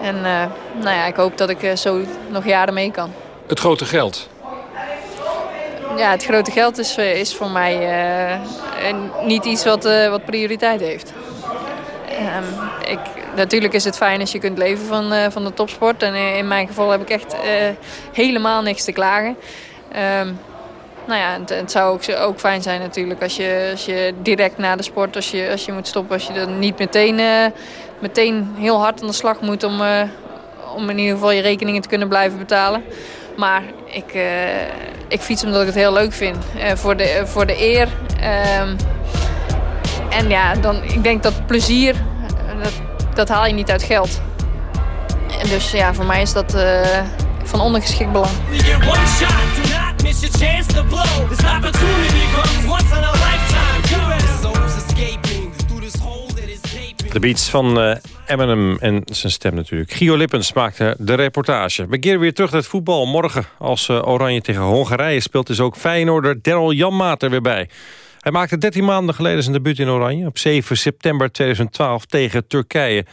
En nou ja, ik hoop dat ik zo nog jaren mee kan. Het grote geld, ja, het grote geld is, eh, is voor mij uh, niet iets wat, uh, wat prioriteit heeft. Um, ik, natuurlijk is het fijn als je kunt leven van, uh, van de topsport. En in mijn geval heb ik echt helemaal niks te klagen. Um, nou ja, het, zou ook, fijn zijn natuurlijk als je, als je direct na de sport, als je, als je moet stoppen, als je dan niet meteen, meteen heel hard aan de slag moet om, om in ieder geval je rekeningen te kunnen blijven betalen. Maar ik, uh, ik fiets omdat ik het heel leuk vind. Voor, de, voor de eer. Um, en ja, dan, ik denk dat plezier, dat, dat haal je niet uit geld. En dus ja, voor mij is dat van ondergeschikt belang. De beats van uh, Eminem en zijn stem natuurlijk. Gio Lippens maakte de reportage. We keren weer terug naar het voetbal. Morgen als uh, Oranje tegen Hongarije speelt... is ook Feyenoorder Daryl Janmaat er weer bij. Hij maakte 13 maanden geleden zijn debuut in Oranje... op 7 september 2012 tegen Turkije.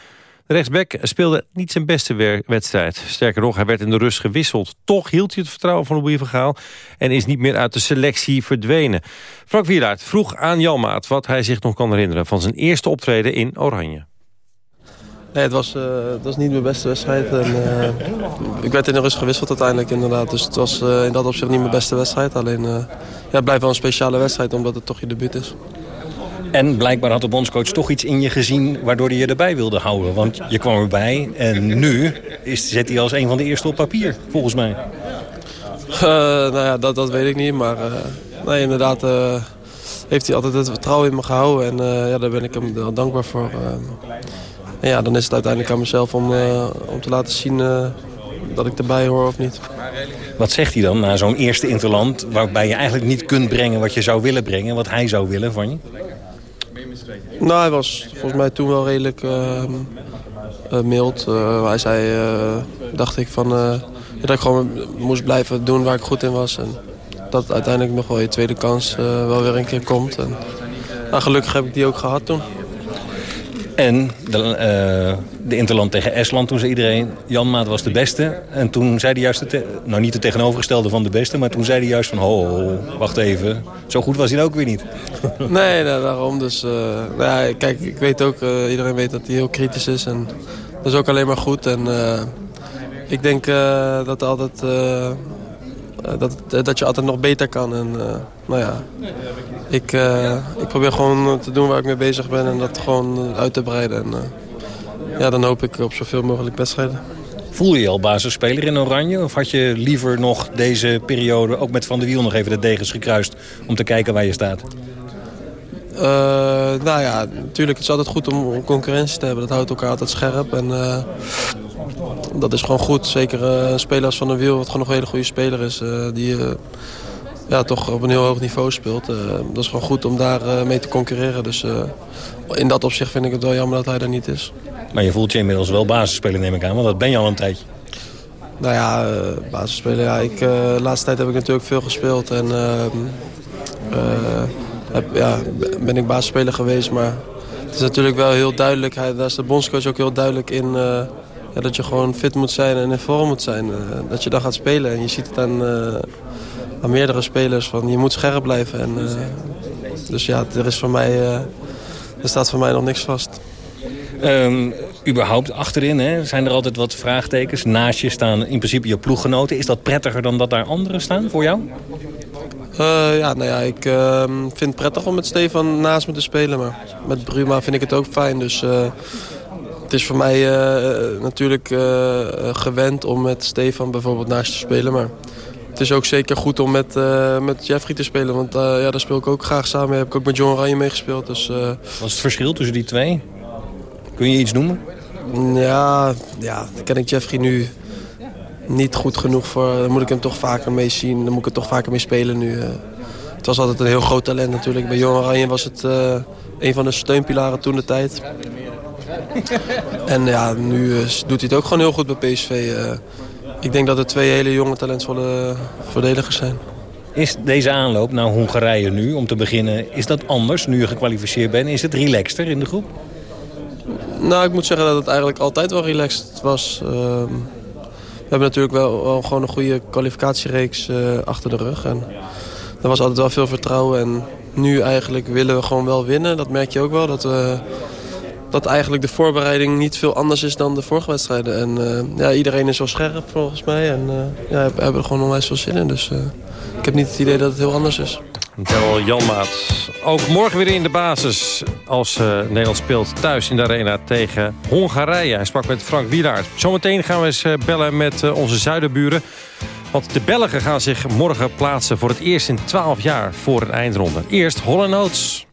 De rechtsback speelde niet zijn beste wedstrijd. Sterker nog, hij werd in de rust gewisseld. Toch hield hij het vertrouwen van Louis van en is niet meer uit de selectie verdwenen. Frank Wielaert vroeg aan Janmaat wat hij zich nog kan herinneren... van zijn eerste optreden in Oranje. Nee, het was, uh, het was niet mijn beste wedstrijd. En, uh, ik werd in de rust gewisseld uiteindelijk inderdaad. Dus het was uh, in dat opzicht niet mijn beste wedstrijd. Alleen ja, het blijft wel een speciale wedstrijd omdat het toch je debuut is. En blijkbaar had de bondscoach toch iets in je gezien waardoor hij je erbij wilde houden. Want je kwam erbij en nu is, zet hij als een van de eerste op papier, volgens mij. nou ja, dat, dat weet ik niet. Maar nee, inderdaad heeft hij altijd het vertrouwen in me gehouden. En ja, daar ben ik hem dankbaar voor. En ja, dan is het uiteindelijk aan mezelf om, uh, om te laten zien uh, dat ik erbij hoor of niet. Wat zegt hij dan na zo'n eerste interland... waarbij je eigenlijk niet kunt brengen wat je zou willen brengen... wat hij zou willen van je? Nou, hij was volgens mij toen wel redelijk uh, mild. hij zei, dacht ik, van, dat ik gewoon moest blijven doen waar ik goed in was. En dat uiteindelijk nog wel je tweede kans wel weer een keer komt. En, nou, gelukkig heb ik die ook gehad toen. En de, uh, de Interland tegen Estland, toen zei iedereen... Jan Maat was de beste. En toen zei hij juist, de nou niet de tegenovergestelde van de beste... maar toen zei hij juist van, ho, wacht even. Zo goed was hij ook weer niet. nee, daarom. Dus, uh, nou ja, kijk, ik weet ook, uh, iedereen weet dat hij heel kritisch is. En dat is ook alleen maar goed. En ik denk dat altijd... dat, dat je altijd nog beter kan. En nou ja, ik, uh, ik probeer gewoon te doen waar ik mee bezig ben en dat gewoon uit te breiden. En, uh, ja, dan hoop ik op zoveel mogelijk wedstrijden. Voel je je al basisspeler in Oranje? Of had je liever nog deze periode, ook met Van der Wiel, nog even de degens gekruist... om te kijken waar je staat? Uh, nou ja, natuurlijk. Het is altijd goed om concurrentie te hebben. Dat houdt elkaar altijd scherp. En dat is gewoon goed. Zeker een speler als Van der Wiel, wat gewoon nog een hele goede speler is. die ja, toch op een heel hoog niveau speelt. Uh, dat is gewoon goed om daar uh, mee te concurreren. Dus uh, in dat opzicht vind ik het wel jammer dat hij daar niet is. Maar je voelt je inmiddels wel basisspeler neem ik aan, want dat ben je al een tijdje. Nou ja, basisspeler, ja. Ik, de laatste tijd heb ik natuurlijk veel gespeeld. En heb, ja, ben ik basisspeler geweest. Maar het is natuurlijk wel heel duidelijk, hij, daar is de bondscoach ook heel duidelijk in... Ja, dat je gewoon fit moet zijn en in vorm moet zijn. dat je dan gaat spelen en je ziet het aan aan meerdere spelers van je moet scherp blijven. En, uh, dus ja, er is voor mij uh, er staat voor mij nog niks vast. Um, überhaupt achterin, hè, zijn er altijd wat vraagtekens. Naast je staan in principe je ploeggenoten. Is dat prettiger dan dat daar anderen staan voor jou? Uh, ja, nou ja, ik uh, vind het prettig om met Stefan naast me te spelen. Maar met Bruma vind ik het ook fijn. Dus uh, het is voor mij natuurlijk gewend om met Stefan bijvoorbeeld naast te spelen. Maar het is ook zeker goed om met, met Jeffrey te spelen. Want ja, daar speel ik ook graag samen. Heb ik ook met John Ryan meegespeeld. Dus, Wat is het verschil tussen die twee? Kun je iets noemen? Ja, ja, dan ken ik Jeffrey nu niet goed genoeg voor. Dan moet ik hem toch vaker mee zien. Dan moet ik er toch vaker mee spelen nu. Het was altijd een heel groot talent natuurlijk. Bij Jong Oranje was het uh, een van de steunpilaren toen de tijd. en ja, nu uh, doet hij het ook gewoon heel goed bij PSV. Ik denk dat het twee hele jonge talentvolle verdedigers zijn. Is deze aanloop naar Hongarije nu, om te beginnen, is dat anders nu je gekwalificeerd bent? Is het relaxter in de groep? Nou, ik moet zeggen dat het eigenlijk altijd wel relaxed was. Uh, we hebben natuurlijk wel, wel, gewoon een goede kwalificatiereeks uh, achter de rug. En er was altijd wel veel vertrouwen. En nu eigenlijk willen we gewoon wel winnen. Dat merk je ook wel. Dat, we, dat eigenlijk de voorbereiding niet veel anders is dan de vorige wedstrijden. En uh, ja, iedereen is wel scherp volgens mij. En uh, ja, we hebben er gewoon onwijs veel zin in. Dus ik heb niet het idee dat het heel anders is. Daryl Janmaat. Ook morgen weer in de basis als Nederland speelt thuis in de arena tegen Hongarije. Hij sprak met Frank Wielaert. Zometeen gaan we eens bellen met onze zuidenburen. Want de Belgen gaan zich morgen plaatsen voor het eerst in 12 jaar voor een eindronde. Eerst Holland Notes.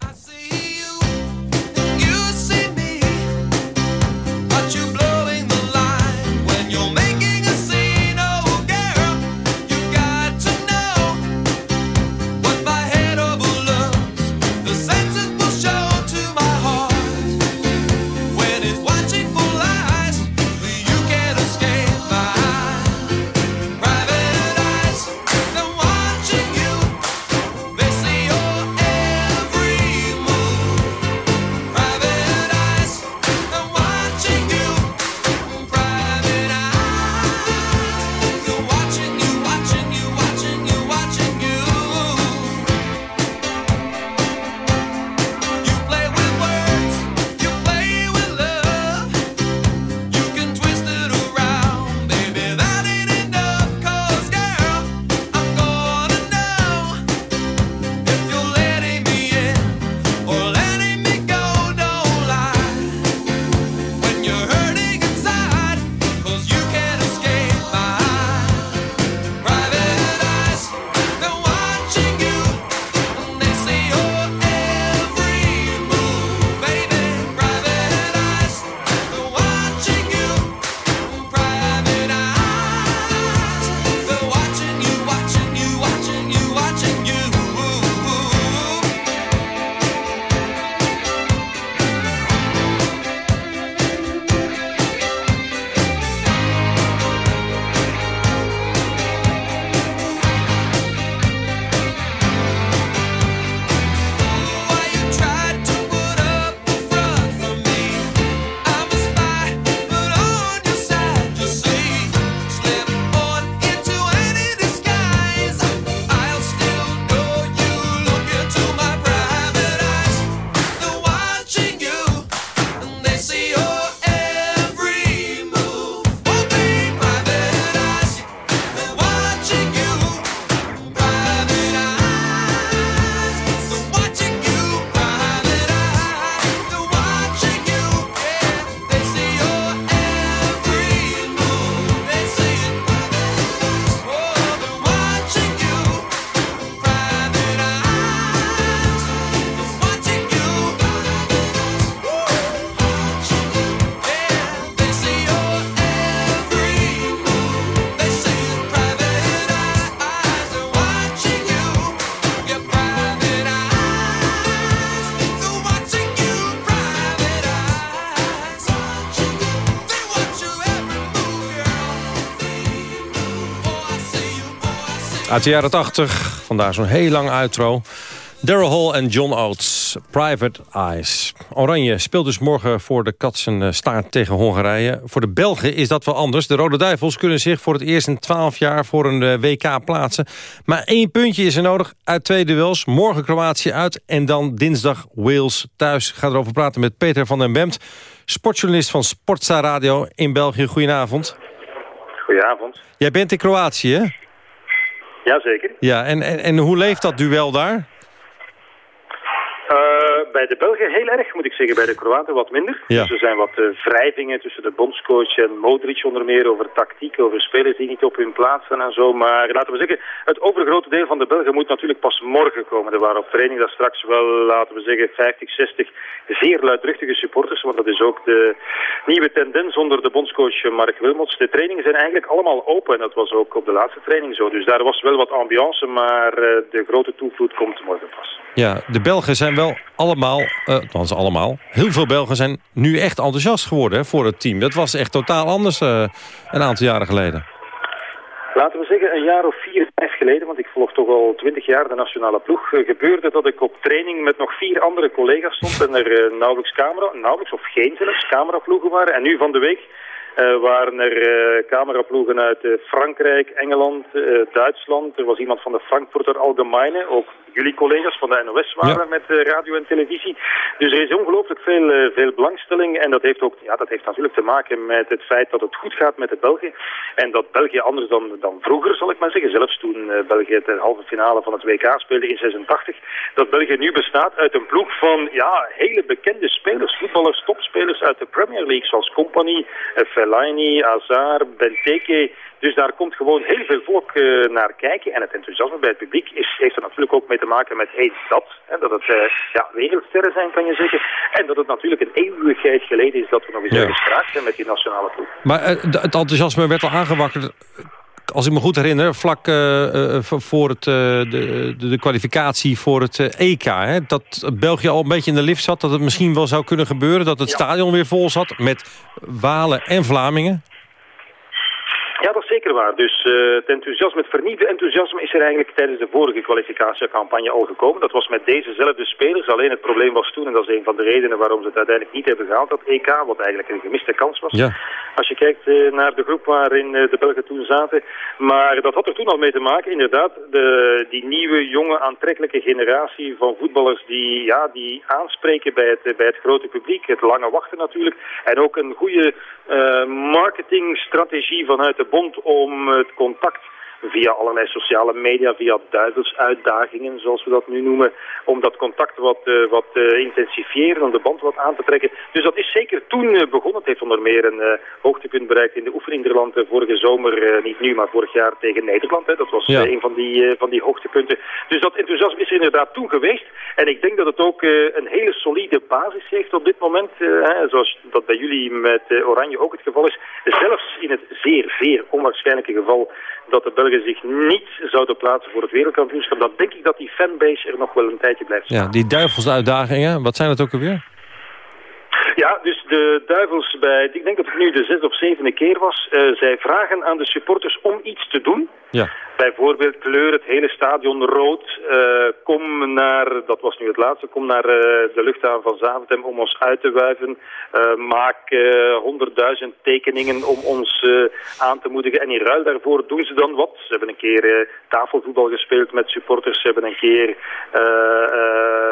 Uit de jaren 80, vandaar zo'n heel lang outro. Daryl Hall en John Oates. Private Eyes. Oranje speelt dus morgen voor de katsenstaart tegen Hongarije. Voor de Belgen is dat wel anders. De Rode Duivels kunnen zich voor het eerst in 12 jaar voor een eh, WK plaatsen. Maar één puntje is er nodig uit twee duels. Morgen Kroatië uit en dan dinsdag Wales thuis. Ik ga erover praten met Peter van den Bemt. Sportjournalist van Sportza Radio in België. Goedenavond. Goedenavond. Jij bent in Kroatië, hè? Jazeker. Ja, en, en, en hoe leeft dat duel daar? Bij de Belgen heel erg, moet ik zeggen. Bij de Kroaten wat minder. Ja. Dus er zijn wat uh, wrijvingen tussen de bondscoach en Modric onder meer over tactiek, over spelers die niet op hun plaats staan en zo. Maar laten we zeggen, het overgrote deel van de Belgen moet natuurlijk pas morgen komen. Er waren op training daar straks wel, laten we zeggen, 50, 60 zeer luidruchtige supporters. Want dat is ook de nieuwe tendens onder de bondscoach Mark Wilmots. De trainingen zijn eigenlijk allemaal open en dat was ook op de laatste training zo. Dus daar was wel wat ambiance, maar uh, de grote toevloed komt morgen pas. Ja, de Belgen zijn wel allemaal, uh, althans allemaal, heel veel Belgen zijn nu echt enthousiast geworden voor het team. Dat was echt totaal anders uh, een aantal jaren geleden. Laten we zeggen een jaar of vier, vijf geleden, want ik volg toch al twintig jaar de nationale ploeg, uh, gebeurde dat ik op training met nog vier andere collega's stond en er nauwelijks camera, nauwelijks of geen zelfs cameraploegen waren. En nu van de week waren er uh, cameraploegen uit uh, Frankrijk, Engeland, Duitsland. Er was iemand van de Frankfurter Allgemeine, ook jullie collega's van de NOS waren ja. met radio en televisie. Dus er is ongelooflijk veel, veel belangstelling en dat heeft, ook, ja, dat heeft natuurlijk te maken met het feit dat het goed gaat met de Belgen. En dat België anders dan, dan vroeger, zal ik maar zeggen, zelfs toen België de halve finale van het WK speelde in 86, dat België nu bestaat uit een ploeg van ja, hele bekende spelers, voetballers, topspelers uit de Premier League, zoals Company, Fellaini, Azar, Benteke. Dus daar komt gewoon heel veel volk uh, naar kijken. En het enthousiasme bij het publiek is, heeft er natuurlijk ook mee te maken met één dat. Hè, dat het uh, ja, wereldsterren zijn, kan je zeggen. En dat het natuurlijk een eeuwigheid geleden is dat we nog eens ja. hebben met die nationale ploeg. Maar uh, het enthousiasme werd al aangewakkerd als ik me goed herinner, vlak uh, uh, voor het, uh, de, de, de, kwalificatie voor het EK... Hè, dat België al een beetje in de lift zat, dat het misschien wel zou kunnen gebeuren... dat het ja. stadion weer vol zat met Walen en Vlamingen. Ja, dat is zeker waar. Dus uh, het enthousiasme, het vernieuwde enthousiasme is er eigenlijk tijdens de vorige kwalificatiecampagne al gekomen. Dat was met dezezelfde spelers. Alleen het probleem was toen, en dat is een van de redenen waarom ze het uiteindelijk niet hebben gehaald, dat EK, wat eigenlijk een gemiste kans was. Ja. Als je kijkt uh, naar de groep waarin uh, de Belgen toen zaten. Maar dat had er toen al mee te maken, inderdaad, de, die nieuwe, jonge, aantrekkelijke generatie van voetballers die, ja, die aanspreken bij het, bij het grote publiek. Het lange wachten natuurlijk. En ook een goede marketingstrategie vanuit de bond om het contact via allerlei sociale media, via duivelsuitdagingen, zoals we dat nu noemen, om dat contact wat, uh, wat uh, intensifiëren, om de band wat aan te trekken. Dus dat is zeker toen uh, begonnen. Het heeft onder meer een hoogtepunt bereikt in de oefeninterland vorige zomer, niet nu, maar vorig jaar tegen Nederland. Hè. Dat was ja. een van die, van die hoogtepunten. Dus dat enthousiasme is er inderdaad toen geweest. En ik denk dat het ook een hele solide basis heeft op dit moment, hè, zoals dat bij jullie met Oranje ook het geval is. Zelfs in het zeer, zeer onwaarschijnlijke geval dat de Belgen zich niet zouden plaatsen voor het wereldkampioenschap, dan denk ik dat die fanbase er nog wel een tijdje blijft staan. Ja, die duivelsuitdagingen, wat zijn dat ook alweer? Ja, dus de duivels bij, ik denk dat het nu de zesde of zevende keer was, uh, zij vragen aan de supporters om iets te doen. Ja. Bijvoorbeeld kleur het hele stadion rood. Uh, kom naar, dat was nu het laatste, kom naar uh, de luchthaven van Zaventem om ons uit te wuiven. Uh, maak honderdduizend tekeningen om ons aan te moedigen. En in ruil daarvoor doen ze dan wat. Ze hebben een keer tafelvoetbal gespeeld met supporters. Ze hebben een keer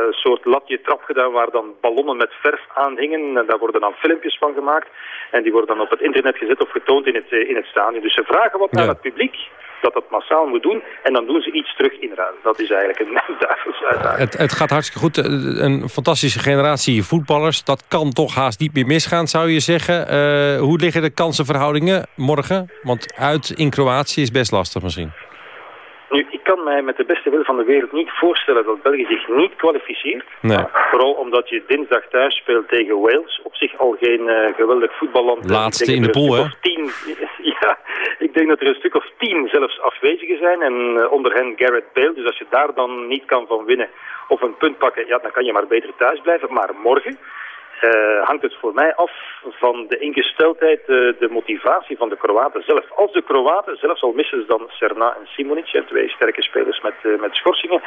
een soort latje trap gedaan waar dan ballonnen met verf aan hingen. En daar worden dan filmpjes van gemaakt. En die worden dan op het internet gezet of getoond in het, in het stadion. Dus ze vragen wat ja. aan het publiek dat dat massaal moet doen. En dan doen ze iets terug in ruil. Dat is eigenlijk een duivelse uitdaging. Het, het gaat hartstikke goed. Een fantastische generatie voetballers. Dat kan toch haast niet meer misgaan, zou je zeggen. Uh, hoe liggen de kansenverhoudingen morgen? Want uit in Kroatië is best lastig misschien. Nu, ik kan mij met de beste wil van de wereld niet voorstellen dat België zich niet kwalificeert. Nee. Vooral omdat je dinsdag thuis speelt tegen Wales. Op zich al geen uh, geweldig voetballand. Laatste in de pool, hè? Tien, ja, ik denk dat er een stuk of tien zelfs afwezigen zijn. En uh, onder hen Garrett Bale. Dus als je daar dan niet kan van winnen of een punt pakken, ja, dan kan je maar beter thuis blijven. Maar morgen eh, hangt het voor mij af van de ingesteldheid, uh, de motivatie van de Kroaten zelf. Als de Kroaten, zelfs al missen ze dan Serna en Simonic, twee sterke spelers met, uh, met schorsingen,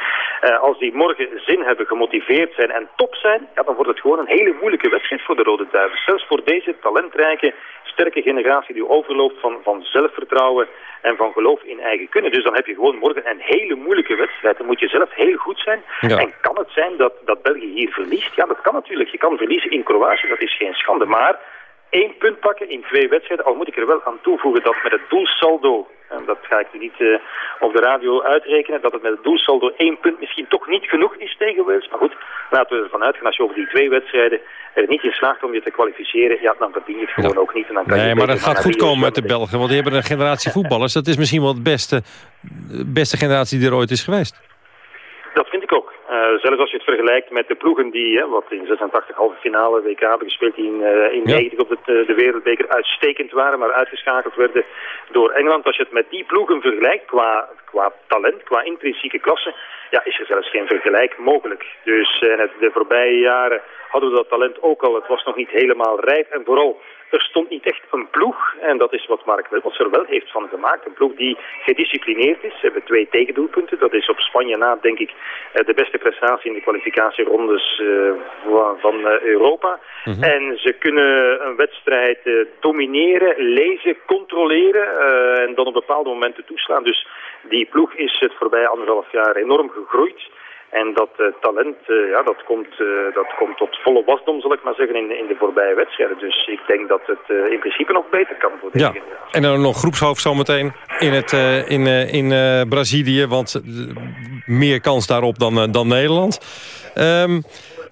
als die morgen zin hebben, gemotiveerd zijn en top zijn, ja, dan wordt het gewoon een hele moeilijke wedstrijd voor de Rode Duivels. Zelfs voor deze talentrijke, sterke generatie die overloopt van, van zelfvertrouwen en van geloof in eigen kunnen. Dus dan heb je gewoon morgen een hele moeilijke wedstrijd. Dan moet je zelf heel goed zijn. En kan het zijn dat, dat België hier verliest? Ja, dat kan natuurlijk. Je kan verliezen in Kroatië, dat is geen schande. Maar één punt pakken in twee wedstrijden. Al moet ik er wel aan toevoegen dat met het doelsaldo, en dat ga ik nu niet uh, op de radio uitrekenen, dat het met het doelsaldo één punt misschien toch niet genoeg is tegen Wales. Maar goed, laten we ervan uitgaan als je over die twee wedstrijden er niet in slaagt om je te kwalificeren, ja, dan verdien je het gewoon ook niet. En dan kan nee, je maar dat gaat goed komen met de Belgen, want die hebben een generatie voetballers. Dat is misschien wel de beste, beste generatie die er ooit is geweest. Dat vind ik ook. Uh, zelfs als je het vergelijkt met de ploegen die, hè, wat in 86 halve finale WK hebben gespeeld, die in, uh, in 90 op het, uh, de wereldbeker uitstekend waren, maar uitgeschakeld werden door Engeland. Als je het met die ploegen vergelijkt qua, qua talent, qua intrinsieke klasse, ja, is er zelfs geen vergelijk mogelijk. Dus het, de voorbije jaren hadden we dat talent ook al. Het was nog niet helemaal rijp en vooral er stond niet echt een ploeg, en dat is wat Mark Wilmots er wel heeft van gemaakt. Een ploeg die gedisciplineerd is. Ze hebben twee tegendoelpunten. Dat is op Spanje na, denk ik, de beste prestatie in de kwalificatierondes uh, van uh, Europa. Mm -hmm. En ze kunnen een wedstrijd domineren, lezen, controleren en dan op bepaalde momenten toeslaan. Dus die ploeg is het voorbije anderhalf jaar enorm gegroeid. En dat uh, talent, uh, ja, dat komt, uh, dat komt tot volle wasdom, zal ik maar zeggen, in, in de voorbije wedstrijden. Dus ik denk dat het in principe nog beter kan voor deze ja. En dan nog groepshoofd zometeen in, het, in, in Brazilië, want meer kans daarop dan, dan Nederland. Um,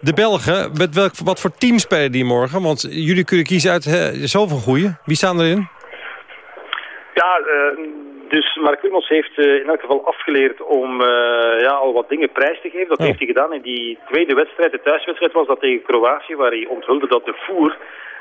de Belgen, met welk, wat voor team spelen die morgen? Want jullie kunnen kiezen uit zoveel goeie. Wie staan erin? Ja, dus Mark Wilmots heeft uh, in elk geval afgeleerd om uh, ja, al wat dingen prijs te geven. Dat Oh. heeft hij gedaan in die tweede wedstrijd. De thuiswedstrijd was dat tegen Kroatië, waar hij onthulde dat de voer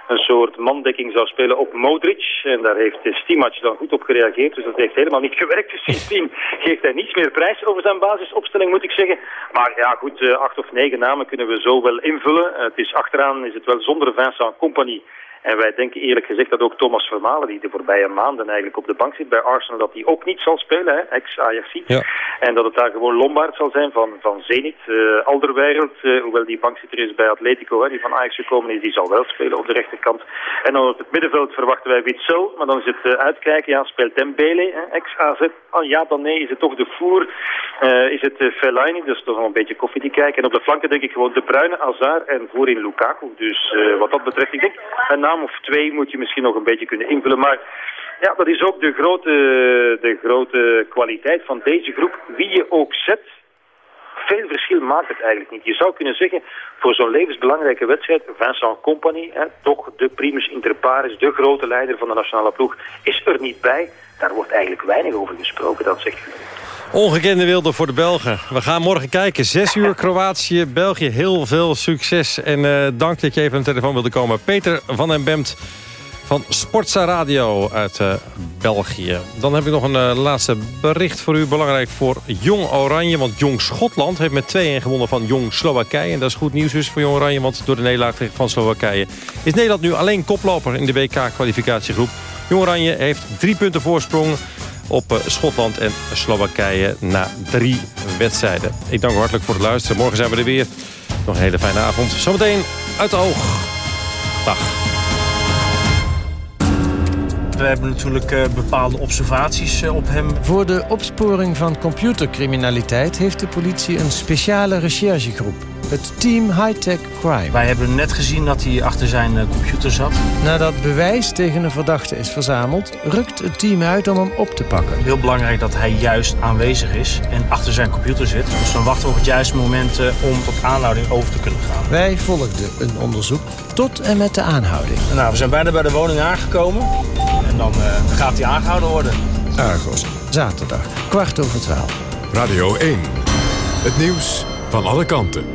een soort mandekking zou spelen op Modric. En daar heeft Stimac dan goed op gereageerd. Dus dat heeft helemaal niet gewerkt. Dus sindsdien geeft hij niets meer prijs over zijn basisopstelling, moet ik zeggen. Maar ja, goed, acht of negen namen kunnen we zo wel invullen. Het is achteraan is het wel zonder Vincent Compagnie. En wij denken eerlijk gezegd dat ook Thomas Vermalen, die de voorbije maanden eigenlijk op de bank zit bij Arsenal, dat hij ook niet zal spelen, ex-Ajaxie. Ja. En dat het daar gewoon Lombard zal zijn van, van Zenit. Uh, Alderweireld, uh, hoewel die bankzitter is bij Atletico, hè, die van Ajax gekomen is, die zal wel spelen op de rechterkant. En dan op het middenveld verwachten wij Witsel, maar dan is het uh, uitkijken, ja, speelt Dembele, ex-AZ. Oh, ja, dan nee, is het toch de Voer, is het Fellaini, dus toch wel een beetje koffie te kijken. En op de flanken denk ik gewoon De Bruyne, Hazard en voorin Lukaku. Dus wat dat betreft, ik denk, een naam of twee moet je misschien nog een beetje kunnen invullen. Maar ja, dat is ook de grote, de grote kwaliteit van deze groep. Wie je ook zet, veel verschil maakt het eigenlijk niet. Je zou kunnen zeggen, voor zo'n levensbelangrijke wedstrijd, Vincent Company, toch de primus inter pares, de grote leider van de nationale ploeg, is er niet bij. Daar wordt eigenlijk weinig over gesproken, dat zegt Ongekende wilde voor de Belgen. We gaan morgen kijken. Zes uur Kroatië, België. Heel veel succes. En uh, dank dat je even aan de telefoon wilde komen. Peter van den Bemt van Sportsa Radio uit uh, België. Dan heb ik nog een uh, laatste bericht voor u. Belangrijk voor Jong Oranje. Want Jong Schotland heeft met 2-1 gewonnen van Jong Slowakije. En dat is goed nieuws dus voor Jong Oranje. Want door de nederlaag van Slowakije is Nederland nu alleen koploper in de WK-kwalificatiegroep. Jong Oranje heeft drie punten voorsprong op Schotland en Slowakije na drie wedstrijden. Ik dank u hartelijk voor het luisteren. Morgen zijn we er weer. Nog een hele fijne avond. Zometeen uit de oog. Dag. We hebben natuurlijk uh, bepaalde observaties uh, op hem. Voor de opsporing van computercriminaliteit heeft de politie een speciale recherchegroep. Het team Hightech Crime. Wij hebben net gezien dat hij achter zijn uh, computer zat. Nadat bewijs tegen een verdachte is verzameld, rukt het team uit om hem op te pakken. Heel belangrijk dat hij juist aanwezig is en achter zijn computer zit. Dus dan wachten we op het juiste moment om tot aanhouding over te kunnen gaan. Wij volgden een onderzoek tot en met de aanhouding. Nou, we zijn bijna bij de woning aangekomen. En dan uh, gaat hij aangehouden worden. Argos, zaterdag, kwart over twaalf. Radio 1, het nieuws van alle kanten.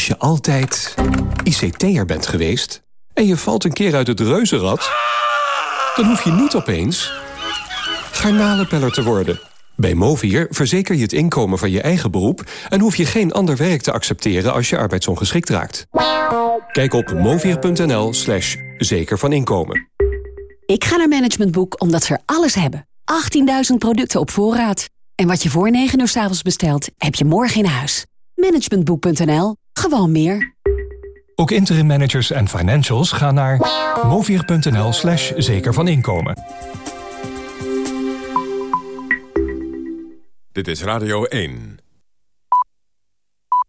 Als je altijd ICT'er bent geweest en je valt een keer uit het reuzenrad... dan hoef je niet opeens garnalenpeller te worden. Bij Movier verzeker je het inkomen van je eigen beroep... en hoef je geen ander werk te accepteren als je arbeidsongeschikt raakt. Kijk op movier.nl slash zeker van inkomen. Ik ga naar Management Boek omdat ze er alles hebben. 18.000 producten op voorraad. En wat je voor 9 uur s avonds bestelt, heb je morgen in huis. Managementboek.nl. Gewoon meer. Ook interim managers en financials gaan naar movier.nl slash zeker van inkomen. Dit is Radio 1.